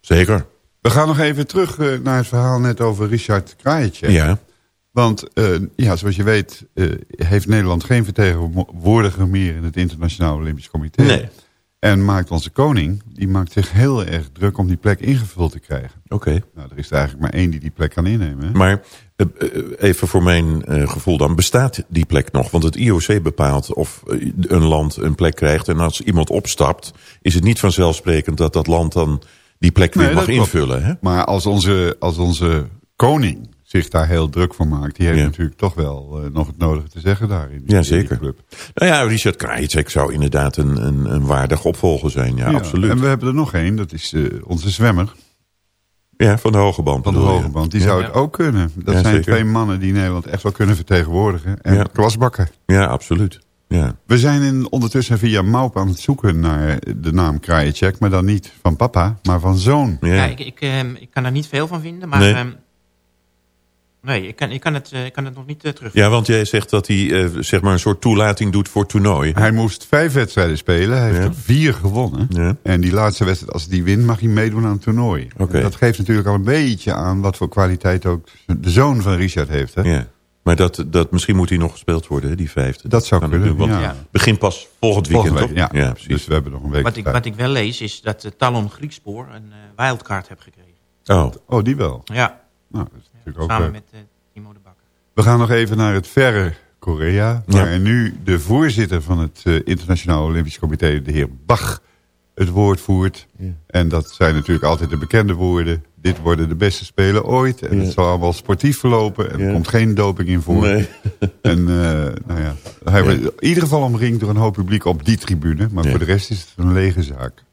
zeker. We gaan nog even terug eh, naar het verhaal net over Richard Krajicek. Ja. Want eh, ja, zoals je weet eh, heeft Nederland geen vertegenwoordiger meer in het Internationaal Olympisch Comité. Nee. En maakt onze koning, die maakt zich heel erg druk om die plek ingevuld te krijgen. Oké. Nou, er is er eigenlijk maar één die die plek kan innemen. Hè? Maar eh, eh, even voor mijn eh, gevoel dan, bestaat die plek nog? Want het IOC bepaalt of een land een plek krijgt. En als iemand opstapt, is het niet vanzelfsprekend dat dat land dan die plek weer Nee, mag invullen. Hè? Maar als onze, als onze koning zich daar heel druk voor maakt... die heeft Ja. natuurlijk toch wel eh, nog het nodige te zeggen daar. In die, Ja, in die zeker. club. Nou ja, Richard Krajicek zou inderdaad een, een, een waardig opvolger zijn. Ja, Ja, absoluut. En we hebben er nog één, dat is eh, onze zwemmer. Ja, van de hoge band. Van de hoge band. Die Ja. zou het ook kunnen. Dat Ja, zijn zeker. twee mannen die Nederland echt wel kunnen vertegenwoordigen. En Ja. klasbakken. Ja, absoluut. Ja. We zijn in, ondertussen via Maup aan het zoeken naar de naam Krajicek. Maar dan niet van papa, maar van zoon. Ja, ik, ik, ehm, ik kan daar niet veel van vinden, maar... Nee. ehm, nee, ik kan, ik, kan het, eh, ik kan het nog niet uh, terug. ja, want jij zegt dat hij eh, zeg maar een soort toelating doet voor toernooi. Hij moest vijf wedstrijden spelen. Hij heeft er vier gewonnen. Ja. En die laatste wedstrijd, als hij die wint, mag hij meedoen aan het toernooi. Dat geeft natuurlijk al een beetje aan wat voor kwaliteit ook de zoon van Richard heeft. Hè? Ja. Maar dat, dat, misschien moet hij nog gespeeld worden, hè, die vijfde. Dat zou kunnen, want ja. het begint pas volgend weekend, Volgende week, toch? ja. precies. Dus we hebben nog een week Wat ik, wat ik wel lees is dat de Talon Griekspoor een eh wildcard heeft gekregen. Oh. Oh, die wel. Ja, Nou, dat is natuurlijk ook samen leuk. met eh, Timo de Bakker. We gaan nog even naar het verre Korea. Waar nu de voorzitter van het eh, Internationaal Olympisch Comité, de heer Bach, het woord voert. En dat zijn natuurlijk altijd de bekende woorden. Dit worden de beste spelen ooit. En het zal allemaal sportief verlopen. En er komt geen doping in voor. Nee. (laughs) En eh, nou ja, hij wordt in ieder geval omringd door een hoop publiek op die tribune. Maar Ja. voor de rest is het een lege zaak.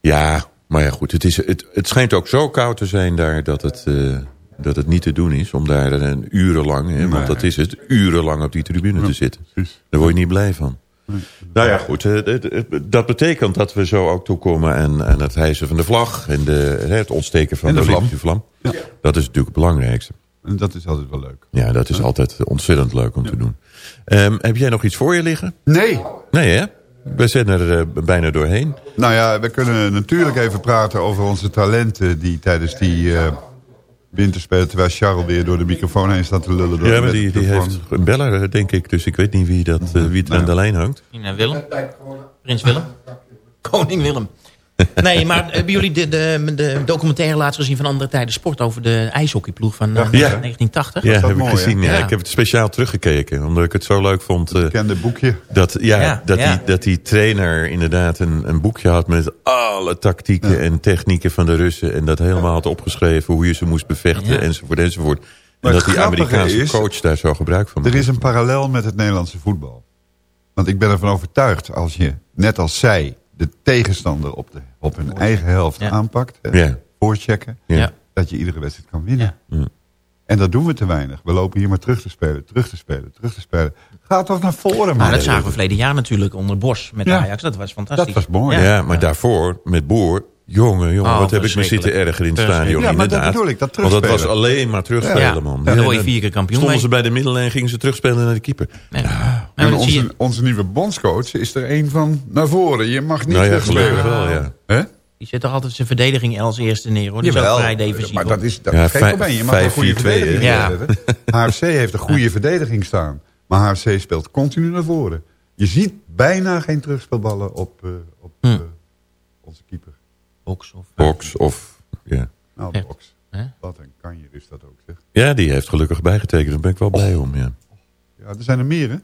Ja, maar ja goed, het, is, het, het schijnt ook zo koud te zijn daar dat het, eh, dat het niet te doen is om daar een urenlang, hè, want dat is het, urenlang op die tribune te zitten. precies. Daar word je niet blij van. Nou ja, goed. dat betekent dat we zo ook toekomen aan, aan het hijsen van de vlag... en de, het ontsteken van En de de, vlam. Dat is natuurlijk het belangrijkste. En dat is altijd wel leuk. Ja, dat is altijd ontzettend leuk om te doen. Ehm, heb jij nog iets voor je liggen? Nee. Nee, hè? We zijn er eh, bijna doorheen. Nou ja, we kunnen natuurlijk even praten over onze talenten... die tijdens die eh winterspelen... terwijl Charles weer door de microfoon heen staat te lullen. Door Ja, maar die, die heeft een beller, denk ik. Dus ik weet niet wie, dat, eh, wie het aan de lijn hangt. Eh, Willem? Prins Willem? Koning Willem. (laughs) Nee, maar eh, hebben jullie de, de, de documentaire laatst gezien van Andere Tijden Sport... over de ijshockeyploeg van eh, 1980? Ja, dat heb ik mooi, hè? gezien. Ja. Ja. Ik heb het speciaal teruggekeken. Omdat ik het zo leuk vond. eh, Kende boekje. dat, ja, Ja, dat, ja. Die, dat die trainer inderdaad een, een boekje had... met alle tactieken en technieken van de Russen. En dat helemaal had opgeschreven hoe je ze moest bevechten. Ja. Enzovoort, enzovoort. En Maar dat het die Amerikaanse is- coach daar zo gebruik van Er maakte. is een parallel met het Nederlandse voetbal. Want ik ben ervan overtuigd... als je, net als zij, de tegenstander op, de, op hun eigen helft Ja. aanpakt... hè, Ja. voorchecken... Ja. dat je iedere wedstrijd kan winnen. Ja. En dat doen we te weinig. We lopen hier maar terug te spelen, terug te spelen, terug te spelen. Ga toch naar voren, man. Maar dat zagen we verleden jaar natuurlijk onder Bos met Ja. Ajax. Dat was fantastisch. Dat was mooi. Ja, maar daarvoor met Boer... Jongen, jongen, Oh, wat heb ik me zitten erger in het stadion, Ja, maar dat inderdaad. bedoel ik, dat Want dat was terugspelen. alleen maar terugspelen, Ja. man. Ja, dan word je vier keer kampioen Stonden mee. ze bij de middellijn, gingen ze terugspelen naar de keeper. Nee. En onze, onze nieuwe bondscoach is er een van naar voren. Je mag niet Nou ja, terugspelen. gelukkig wel, ja. Hè? Die zet toch altijd zijn verdediging als eerste neer, hoor. Die is ook Jawel, vrij defensief. Maar dat is, dat Ja, is geen probleem. Je mag een goede 5-4-2, verdediging. HFC (laughs) heeft een goede verdediging staan. Maar HFC speelt continu naar voren. Je ziet bijna geen terugspelballen op, eh, op Hm. eh, onze keeper. Box of... Box of... Ja. Nou, Echt? box. Hè? Wat een kanjer is dat ook, zeg. ja, die heeft gelukkig bijgetekend. Daar ben ik wel blij om, ja. Ja, er zijn er meer, hè?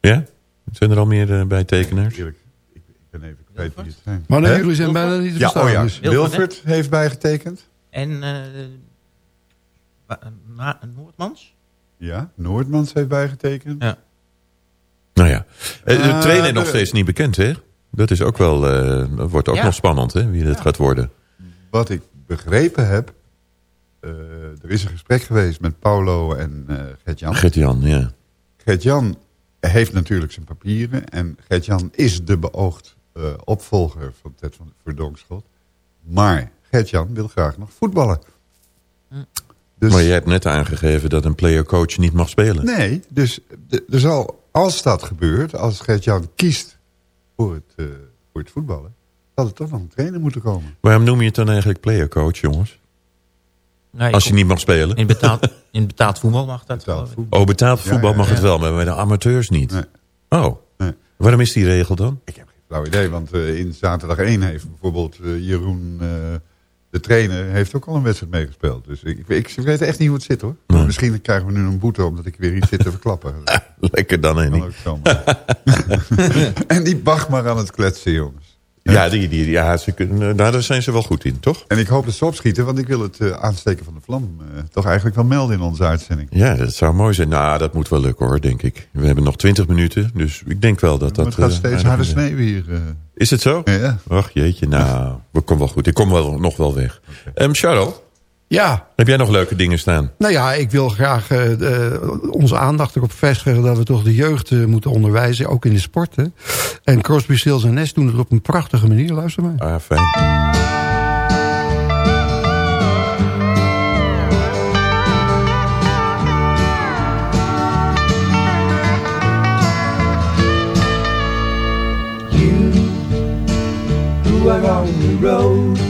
Ja? Zijn er al meer eh, bijtekenaars? Eerlijk, ik, ik ben even kwijt wie het zijn. Maar nee, jullie zijn bijna niet te Ja, verstaan. oh ja. dus- Wilfred, Wilfred heeft bijgetekend. En eh Ma- Noordmans? Ja, Noordmans heeft bijgetekend. Ja. Nou ja. De trainer nog steeds niet bekend, hè? Dat is ook wel... eh, wordt ook Ja. nog spannend, hè? Wie dat gaat worden. Wat ik begrepen heb... eh, er is een gesprek geweest met Paulo en eh Gert-Jan. Gert-Jan, ja. Gert-Jan heeft natuurlijk zijn papieren. En Gert-Jan is de beoogd eh, opvolger van Ted van Verdonschot. Maar Gert-Jan wil graag nog voetballen. Dus, Maar jij hebt net aangegeven dat een player-coach niet mag spelen. Nee, dus er zal, als dat gebeurt, als Gert-Jan kiest voor het, eh, voor het voetballen... zal er toch nog een trainer moeten komen. Waarom noem je het dan eigenlijk player-coach, jongens? Nee, Als je niet mag spelen. In betaald, in betaald voetbal mag dat. ik. Oh, betaald voetbal Ja, ja, mag het ja. wel, maar bij de amateurs niet. Nee. Oh, waarom is die regel dan? Flauw idee, want eh, in zaterdag 1 heeft bijvoorbeeld eh, Jeroen, eh, de trainer, heeft ook al een wedstrijd meegespeeld. Dus ik, ik, ik weet echt niet hoe het zit hoor. Misschien krijgen we nu een boete omdat ik weer iets zit te (laughs) verklappen. Lekker dan, zomaar. (laughs) (laughs) en die Bach maar aan het kletsen, jongens. Ja, die, die, ja ze kunnen, nou, daar zijn ze wel goed in, toch? En ik hoop dat ze opschieten, want ik wil het eh, aansteken van de vlam eh, toch eigenlijk wel melden in onze uitzending. Ja, dat zou mooi zijn. Nou, dat moet wel lukken hoor, denk ik. We hebben nog twintig minuten, dus ik denk wel dat Maar dat... het gaat eh, steeds harder is. sneeuwen hier. eh. Is het zo? Ja. Ach jeetje, nou, we komen wel goed. Ik kom wel, nog wel weg. Ehm Charles, Ja, heb jij nog leuke dingen staan? nou ja, ik wil graag eh, onze aandacht erop vestigen... dat we toch de jeugd eh, moeten onderwijzen, ook in de sport. Hè? En Crosby, Stills en Nest doen het op een prachtige manier. Luister maar. Ah, fijn. who are on the road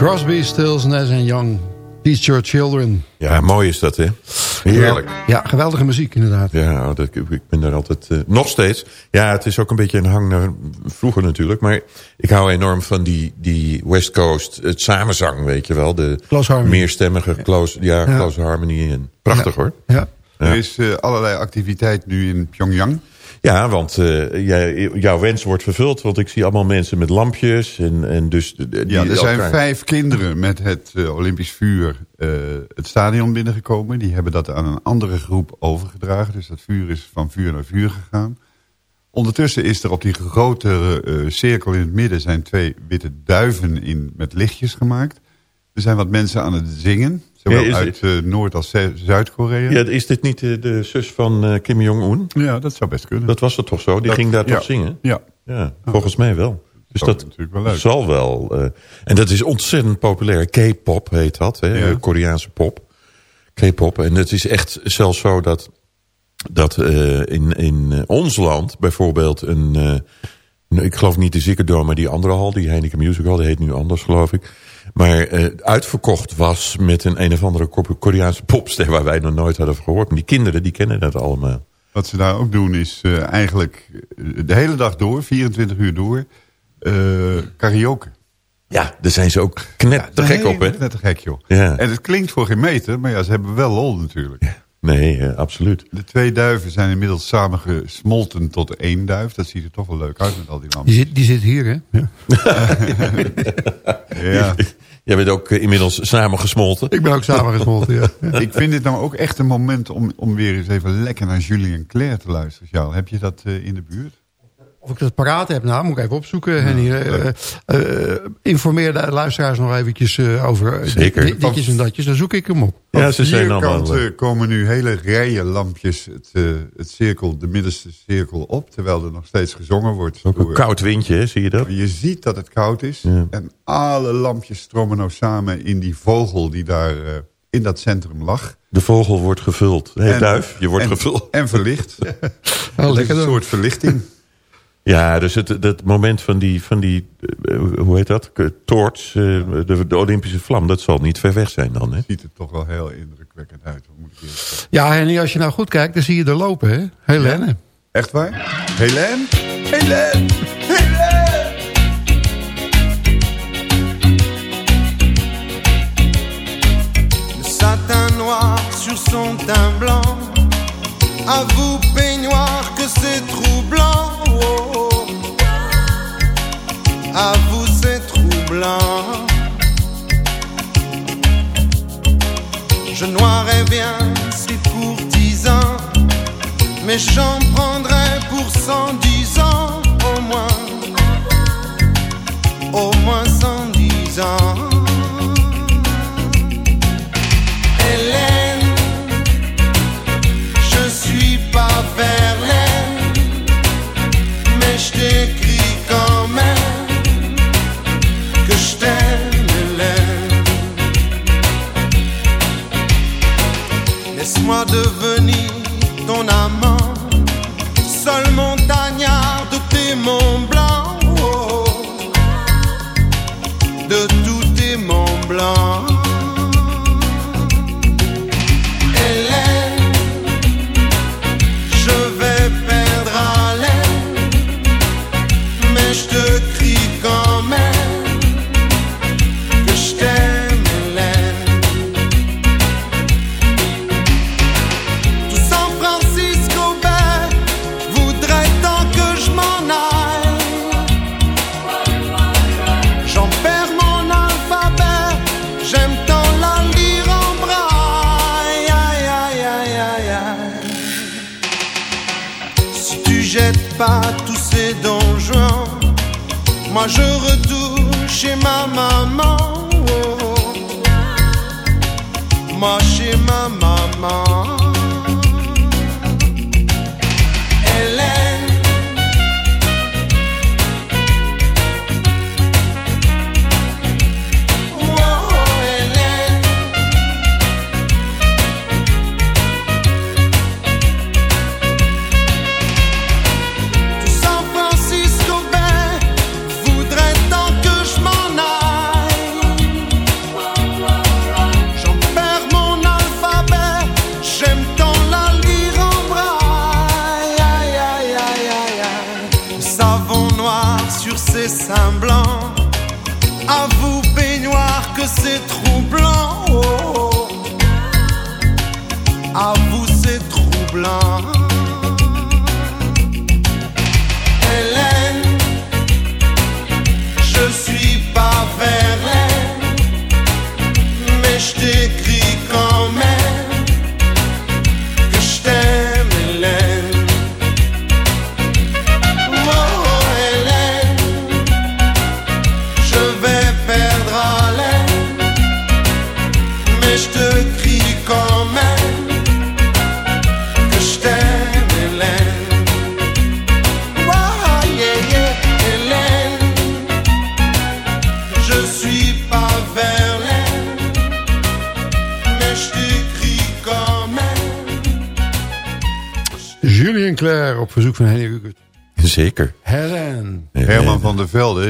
Crosby, Stills, Nash en Young. Teach your children. Ja, mooi is dat, hè? Heerlijk. Ja, geweldige muziek inderdaad. Ja, oh, dat, ik ben daar altijd... eh, nog steeds. Ja, het is ook een beetje een hang naar vroeger natuurlijk. Maar ik hou enorm van die, die West Coast, het samenzang, weet je wel. De Close Harmony. meerstemmige close, ja, Ja. close harmony. En, prachtig hoor. Ja. Er is eh, allerlei activiteit nu in Pyongyang. Ja, want eh, jij, jouw wens wordt vervuld. Want ik zie allemaal mensen met lampjes. En, en dus, die Ja, er zijn elkaar- vijf kinderen met het eh, Olympisch vuur eh, het stadion binnengekomen. Die hebben dat aan een andere groep overgedragen. Dus dat vuur is van vuur naar vuur gegaan. Ondertussen is er op die grote eh, cirkel in het midden... zijn twee witte duiven in, met lichtjes gemaakt. Er zijn wat mensen aan het zingen. Zowel Ja, uit eh, Noord- als Zuid-Korea. Ja, is dit niet de, de zus van eh, Kim Jong-un? Ja, dat zou best kunnen. Dat was het toch zo? Die Dat- ging daar ja. toch zingen? Ja. Ja, volgens mij wel. Dus Dat dat natuurlijk wel leuk. zal wel. eh, en dat is ontzettend populair. K-pop heet dat, hè? Koreaanse pop. K-pop. En het is echt zelfs zo dat, dat eh, in, in eh, ons land bijvoorbeeld een, eh, ik geloof niet de Zikkerdoor, maar die andere hal, die Heineken Music Hall, die heet nu anders geloof ik. Maar eh, uitverkocht was met een een of andere Ko- Koreaanse popster waar wij nog nooit hadden gehoord. Maar die kinderen, die kennen dat allemaal. Wat ze daar ook doen is eh, eigenlijk eh, de hele dag door, 24 uur door, karaoke. Ja, daar zijn ze ook knet te gek op, hè? Net te gek, joh. Ja. En het klinkt voor geen meter, maar ja, ze hebben wel lol natuurlijk. Nee, eh, absoluut. De twee duiven zijn inmiddels samengesmolten tot één duif. Dat ziet er toch wel leuk uit met al die Die lampjes. zit, die zit hier, hè? Ja. (laughs) Ja. Jij bent ook eh, inmiddels samengesmolten. Ik ben ook samengesmolten, ja. (laughs) Ik vind dit nou ook echt een moment om, om weer eens even lekker naar Julien Claire te luisteren. Heb je dat eh, in de buurt? Of ik dat paraat heb, nou, moet ik even opzoeken. Henny. Eh, eh, informeer de luisteraars nog eventjes eh, over Zeker. dit- ditjes en datjes. Dan zoek ik hem op. Ja, ze zijn allemaal... Vierkant eh, eh, komen nu hele rijen lampjes het, eh, het cirkel, de middenste cirkel op. Terwijl er nog steeds gezongen wordt. Ook een door- koud windje, hè? zie je dat? Je ziet dat het koud is. Ja. En alle lampjes stromen nou samen in die vogel die daar eh, in dat centrum lag. De vogel wordt gevuld. Hé, En- duif, je wordt en, gevuld. En verlicht. (laughs) Oh, lekker een soort verlichting. Ja, dus het, dat moment van die, van die eh, hoe heet dat, toorts, eh, de, de Olympische vlam, dat zal niet ver weg zijn dan, hè? Ziet er toch wel heel indrukwekkend uit. wat Moet ik. Ja, Henny, als je nou goed kijkt, dan zie je er lopen, hè? Helene. Echt waar? Hélène? Hélène! Le satin noir sur son teint blanc. À vous, peignoir, que c'est troublant. À vous, c'est troublant. Je noirais bien ces courtisans, mais j'en prendrais pour cent dix ans au moins. Au moins cent dix ans. Hélène, je suis pas mais je t'écris quand même que je t'aime, Hélène. Laisse-moi devenir ton amant, seul montagnard de tes monts blancs, oh, de tous tes monts blancs. mama, she my mama.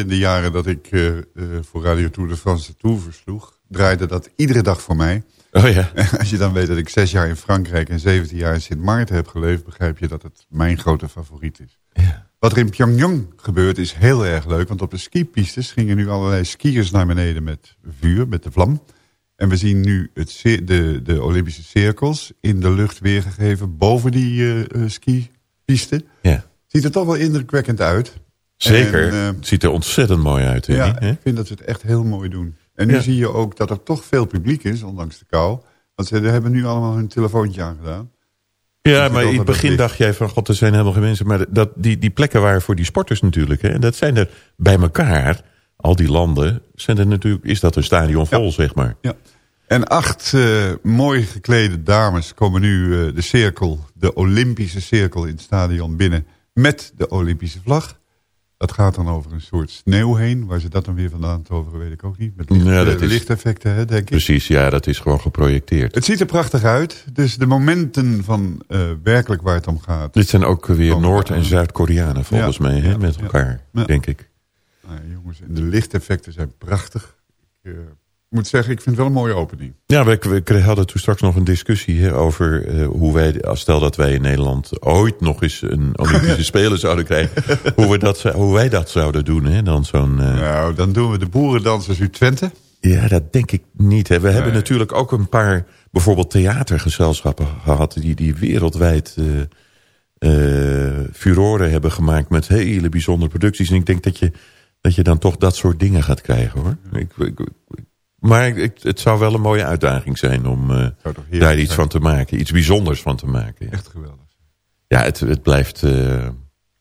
In de jaren dat ik eh, eh, voor Radio Tour de France de Tour versloeg... draaide dat iedere dag voor mij. Oh ja. (laughs) Als je dan weet dat ik zes jaar in Frankrijk en 17 jaar in Sint Maarten heb geleefd... begrijp je dat het mijn grote favoriet is. Wat er in Pyongyang gebeurt is heel erg leuk. Want op de skipistes gingen nu allerlei skiers naar beneden met vuur, met de vlam. En we zien nu het, de, de Olympische cirkels in de lucht weergegeven boven die eh, skipiste. Ja. Ziet er toch wel indrukwekkend uit. Zeker. En, eh, het ziet er ontzettend mooi uit. hè, ja, ik vind dat ze het echt heel mooi doen. En nu Ja. zie je ook dat er toch veel publiek is, ondanks de kou. Want ze hebben nu allemaal hun telefoontje aangedaan. Ja, maar in het begin het dacht jij van... God, er zijn helemaal geen mensen. Maar dat, die, die plekken waren voor die sporters natuurlijk. Hè, en dat zijn er bij elkaar, al die landen... Zijn er natuurlijk, is dat een stadion vol, zeg maar. Ja. En acht eh, mooi geklede dames komen nu eh, de cirkel, de Olympische cirkel in het stadion binnen met de Olympische vlag. Dat gaat dan over een soort sneeuw heen. Waar ze dat dan weer vandaan toveren, weet ik ook niet. Met licht, Ja, dat eh, is- lichteffecten, hè, denk ik. Precies, ja, dat is gewoon geprojecteerd. Het ziet er prachtig uit. Dus de momenten van eh, werkelijk waar het om gaat. Dit zijn ook weer Noord- en. Zuid-Koreanen volgens Ja, mij, hè, ja, met elkaar, denk ik. Nou jongens, en de lichteffecten zijn prachtig. Ik eh, moet zeggen, ik vind het wel een mooie opening. Ja, we, we hadden toen straks nog een discussie hè, over eh, hoe wij, als stel dat wij in Nederland ooit nog eens een Olympische (laughs) Spelen zouden krijgen, hoe, we dat, hoe wij dat zouden doen. Hè, dan zo'n, eh, Nou, dan doen we de boerendansers uit Twente. Ja, dat denk ik niet. Hè. We hebben natuurlijk ook een paar bijvoorbeeld theatergezelschappen gehad... die, die wereldwijd eh furoren hebben gemaakt met hele bijzondere producties. En ik denk dat je, dat je dan toch dat soort dingen gaat krijgen, hoor. Ik, ik- ik- maar ik, het zou wel een mooie uitdaging zijn om eh, daar iets zijn. van te maken. Iets bijzonders van te maken. Ja. Echt geweldig. Ja, het, het blijft eh,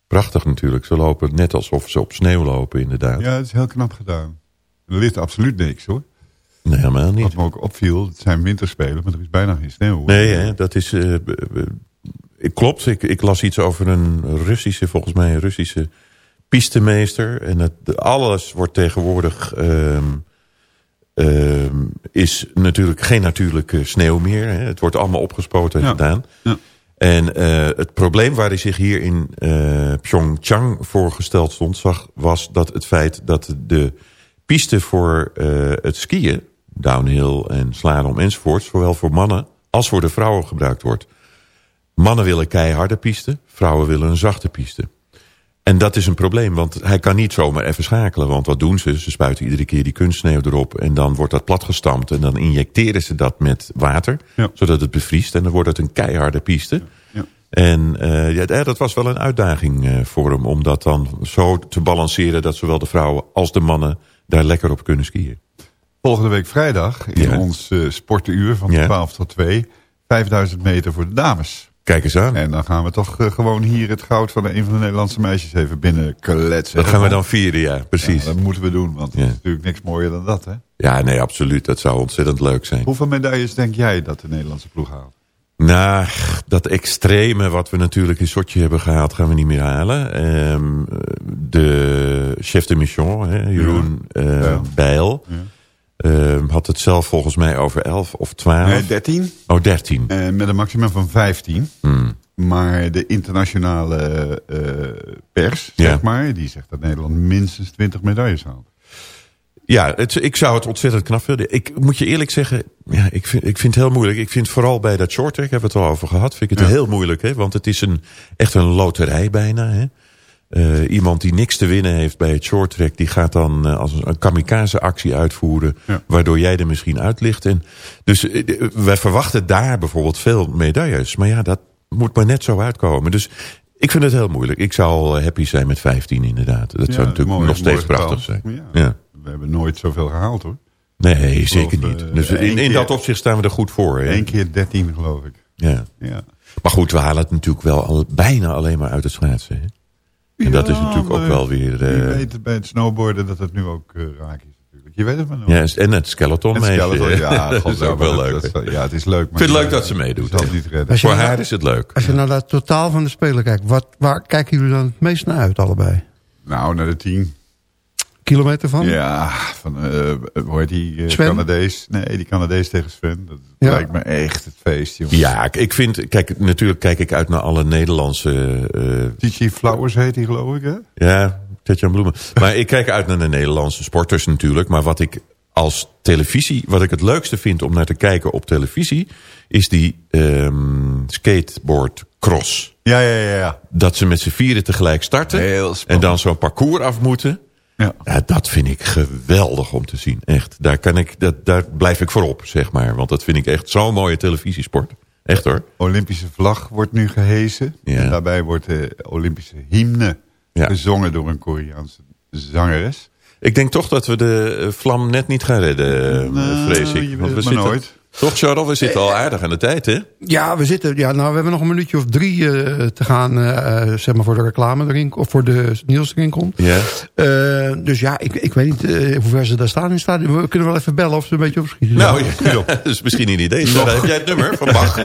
prachtig natuurlijk. Ze lopen net alsof ze op sneeuw lopen, inderdaad. Ja, het is heel knap gedaan. Er ligt absoluut niks hoor. Nee, helemaal niet. Wat me ook opviel, het zijn winterspelen, maar er is bijna geen sneeuw. Nee, hè, dat is... eh, klopt, ik, ik las iets over een Russische, volgens mij een Russische pistemeester. En het, alles wordt tegenwoordig... ehm, is natuurlijk geen natuurlijke sneeuw meer. Hè. Het wordt allemaal opgespoten en Ja. gedaan. Ja. En eh, het probleem waar hij zich hier in eh Pyeongchang voor gesteld stond... Zag, was dat het feit dat de piste voor eh, het skiën... downhill en slalom enzovoort... zowel voor mannen als voor de vrouwen gebruikt wordt. Mannen willen keiharde piste, vrouwen willen een zachte piste. En dat is een probleem, want hij kan niet zomaar even schakelen. Want wat doen ze? Ze spuiten iedere keer die kunstsneeuw erop... en dan wordt dat platgestampt en dan injecteren ze dat met water... zodat het bevriest en dan wordt het een keiharde piste. Ja. En eh, ja, dat was wel een uitdaging eh, voor hem... om dat dan zo te balanceren dat zowel de vrouwen als de mannen... daar lekker op kunnen skiën. Volgende week vrijdag in Ja. ons eh sportenuur van Ja. 12 tot 2... 5000 meter voor de dames. Kijk eens aan. En dan gaan we toch eh, gewoon hier het goud van een van de Nederlandse meisjes even binnen kletsen. Dat gaan we dan vieren, ja, precies. Ja, dat moeten we doen, want Ja. het is natuurlijk niks mooier dan dat. Hè? Ja, nee, absoluut. Dat zou ontzettend leuk zijn. Hoeveel medailles denk jij dat de Nederlandse ploeg haalt? Nou, dat extreme wat we natuurlijk in Sochi hebben gehaald... gaan we niet meer halen. Ehm, de chef de mission, hè, Jeroen eh, Ja. Bijl... ehm, had het zelf volgens mij over 11 of 12. Nee, 13. Oh, 13. En met een maximum van 15. Hmm. Maar de internationale eh, pers, Ja. zeg maar... die zegt dat Nederland minstens 20 medailles haalt. Ja, het, ik zou het ontzettend knap vinden. Ik moet je eerlijk zeggen, ja, ik, vind, ik vind het heel moeilijk. Ik vind vooral bij dat short track, hebben we het al over gehad... vind ik het Ja. heel moeilijk. Hè? Want het is een, echt een loterij bijna. Hè? Eh, iemand die niks te winnen heeft bij het short track... die gaat dan eh, als een, een kamikaze actie uitvoeren... Ja. waardoor jij er misschien uit ligt. En, dus eh, wij verwachten daar bijvoorbeeld veel medailles. Maar ja, dat moet maar net zo uitkomen. Dus ik vind het heel moeilijk. Ik zou happy zijn met 15 inderdaad. Dat Ja, zou natuurlijk mooi- nog steeds prachtig zijn. Ja. We hebben nooit zoveel gehaald, hoor. Nee, zeker geloof, niet. Dus in, in keer- dat opzicht staan we er goed voor. Eén keer 13, geloof ik. Ja. Ja. Maar goed, we halen het natuurlijk wel al, bijna alleen maar uit het schaatsen. Hè? En dat is natuurlijk ook wel weer... Je eh, weet bij het snowboarden dat het nu ook eh, raak is natuurlijk. Je weet het maar nog. ja, en het skeleton Het skeleton, ja, (laughs) dat god, is ook wel leuk. dat ja, het is leuk. Ik vind het leuk dat ze meedoet. Zal niet redden. Voor nou- haar is het leuk. Als je naar dat totaal van de Spelen kijkt, wat, waar kijken jullie dan het meest naar uit allebei? Nou, naar de 10. Kilometer van. Ja, van, uh, hoe heet die uh, Sven? Canadees? Nee, die Canadees tegen Sven. Dat Ja. lijkt me echt het feest, jongen. Ja, ik- ik vind... Kijk, natuurlijk kijk ik uit naar alle Nederlandse... eh TG Flowers heet die, geloof ik, hè? Ja, Tetjan Bloemen. Maar ik kijk uit naar de Nederlandse sporters natuurlijk. Maar wat ik als televisie... Wat ik het leukste vind om naar te kijken op televisie... is die ehm, skateboard cross. Ja, ja, ja. ja. Dat ze met z'n vieren tegelijk starten. en dan zo'n parcours af moeten. Ja. dat vind ik geweldig om te zien. Echt. Daar, kan ik, dat, daar blijf ik voor op, zeg maar. Want dat vind ik echt zo'n mooie televisiesport. Echt hoor. Olympische vlag wordt nu gehesen. Ja. En daarbij wordt de Olympische hymne gezongen door een Koreaanse zangeres. Ik denk toch dat we de vlam net niet gaan redden, eh, Nou, vrees ik. Want we zitten, nooit. Toch, Charles? We zitten al aardig aan de tijd, hè? Ja, we zitten. Ja, nou, we hebben nog een minuutje of drie eh, te gaan, eh, eh, zeg maar, voor de reclame erin, of voor de nieuws erin komt. Ja. Eh, dus ja, ik, ik weet niet eh, hoe ver ze daar staan in het stadion. We kunnen wel even bellen of ze een beetje opschieten. Nou, ja, dat is misschien een idee. Sarah, heb jij het nummer van Bach? (laughs)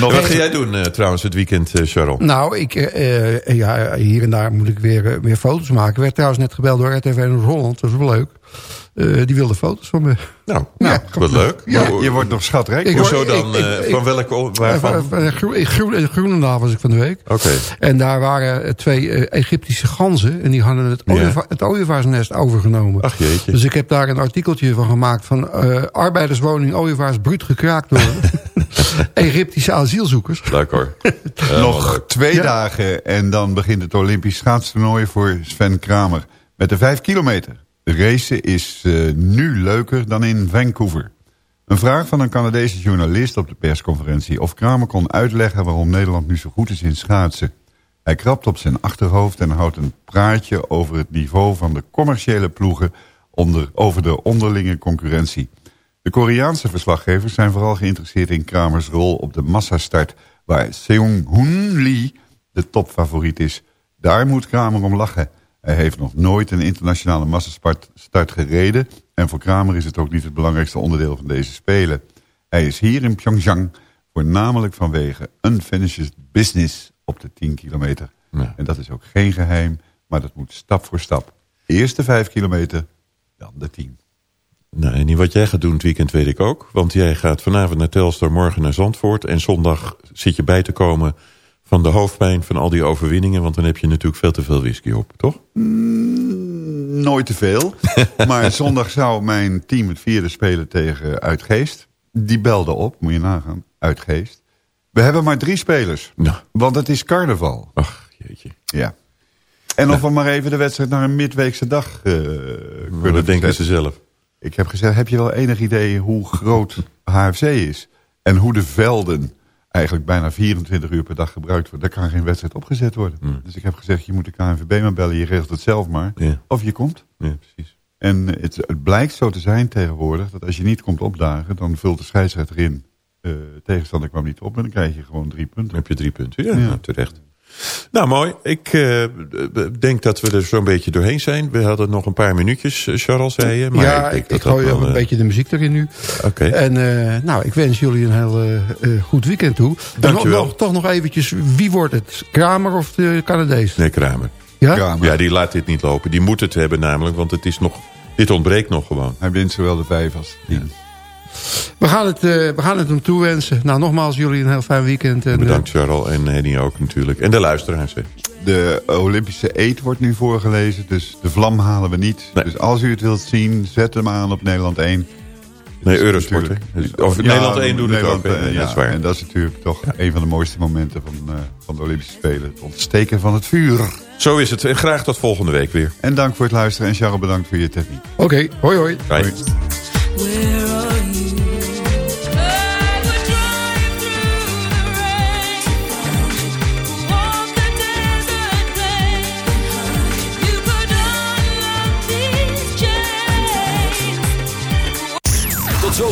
Wat ga jij doen eh, trouwens het weekend, eh, Charles? Nou, ik, eh, eh, ja, hier en daar moet ik weer, eh, weer foto's maken. Ik werd trouwens net gebeld door RTV Noord-Holland. Dat is wel leuk. Eh, die wilde foto's van me. Nou, wat leuk. Ja. Je wordt nog schatrijk. Ik Hoezo dan? ik- ik- eh, van welke... Waarvan? Eh, In Groenendaal was ik van de week. Oké. En daar waren twee eh, Egyptische ganzen. En die hadden het, Ja. het ooievaarsnest overgenomen. Ach jeetje. Dus ik heb daar een artikeltje van gemaakt. Van eh, arbeiderswoning ooievaars bruut gekraakt door (laughs) Egyptische asielzoekers. Leuk hoor. (laughs) Nog twee dagen en dan begint het Olympisch schaatstoernooi voor Sven Kramer. Met de vijf kilometer. De race is eh, nu leuker dan in Vancouver. Een vraag van een Canadese journalist op de persconferentie... of Kramer kon uitleggen waarom Nederland nu zo goed is in schaatsen. Hij krabt op zijn achterhoofd en houdt een praatje over het niveau van de commerciële ploegen... Onder, over de onderlinge concurrentie. De Koreaanse verslaggevers zijn vooral geïnteresseerd in Kramers rol op de massastart... waar Seung-hoon Lee de topfavoriet is. Daar moet Kramer om lachen. Hij heeft nog nooit een internationale massastart start gereden... en voor Kramer is het ook niet het belangrijkste onderdeel van deze Spelen. Hij is hier in Pyeongchang voornamelijk vanwege unfinished business op de 10 kilometer. En dat is ook geen geheim, maar dat moet stap voor stap. Eerst de 5 kilometer, dan de 10. Nou, en wat jij gaat doen het weekend weet ik ook. Want jij gaat vanavond naar Telstar, morgen naar Zandvoort. En zondag zit je bij te komen van de hoofdpijn van al die overwinningen. Want dan heb je natuurlijk veel te veel whisky op, toch? Nooit te veel. (laughs) maar zondag zou mijn team het vierde spelen tegen Uitgeest. Die belde op, moet je nagaan, Uitgeest. We hebben maar drie spelers. Want het is carnaval. Ach, jeetje. Ja. En of we maar even de wedstrijd naar een midweekse dag eh kunnen dat denken ze zelf. Ik heb gezegd, heb je wel enig idee hoe groot (laughs) HFC is? En hoe de velden eigenlijk bijna 24 uur per dag gebruikt worden. Daar kan geen wedstrijd opgezet worden. Hmm. Dus ik heb gezegd, je moet de KNVB maar bellen. Je regelt het zelf maar. Ja. Of je komt. Ja, precies. En het, het blijkt zo te zijn tegenwoordig... dat als je niet komt opdagen, dan vult de scheidsrechter in... eh, tegenstander kwam niet op en dan krijg je gewoon drie punten. Dan heb je drie punten, ja, nou, terecht. Nou, mooi. Ik eh, denk dat we er zo'n beetje doorheen zijn. We hadden nog een paar minuutjes, eh, Charles, zei je. Maar ja, ik, denk ik, dat ik dat gooi wel, ook een eh, beetje de muziek erin nu. Oké. En eh, nou, ik wens jullie een heel eh, eh, goed weekend toe. En Dankjewel. nog, nog, toch nog eventjes, wie wordt het? Kramer of de Canadees? Nee, Kramer. Ja? Ja, die laat dit niet lopen. Die moet het hebben namelijk, want het is nog, dit ontbreekt nog gewoon. Hij wint zowel de vijf als de tien. We gaan het, eh, we gaan het hem toewensen. Nou, nogmaals jullie een heel fijn weekend. En, eh, Bedankt, Charles. En Henny ook natuurlijk. En de luisteraars. hè. De Olympische eet wordt nu voorgelezen, dus de vlam halen we niet. Dus als u het wilt zien, zet hem aan op Nederland 1. Nee, Eurosport? Dus- of Nederland 1 doet het ook, eh, Ja, dat is waar. En dat is natuurlijk toch een van de mooiste momenten van, eh, van de Olympische Spelen. Het ontsteken van het vuur. Zo is het. En graag tot volgende week weer. En dank voor het luisteren. En Charles, bedankt voor je techniek. Oké, hoi hoi. Bye. Tot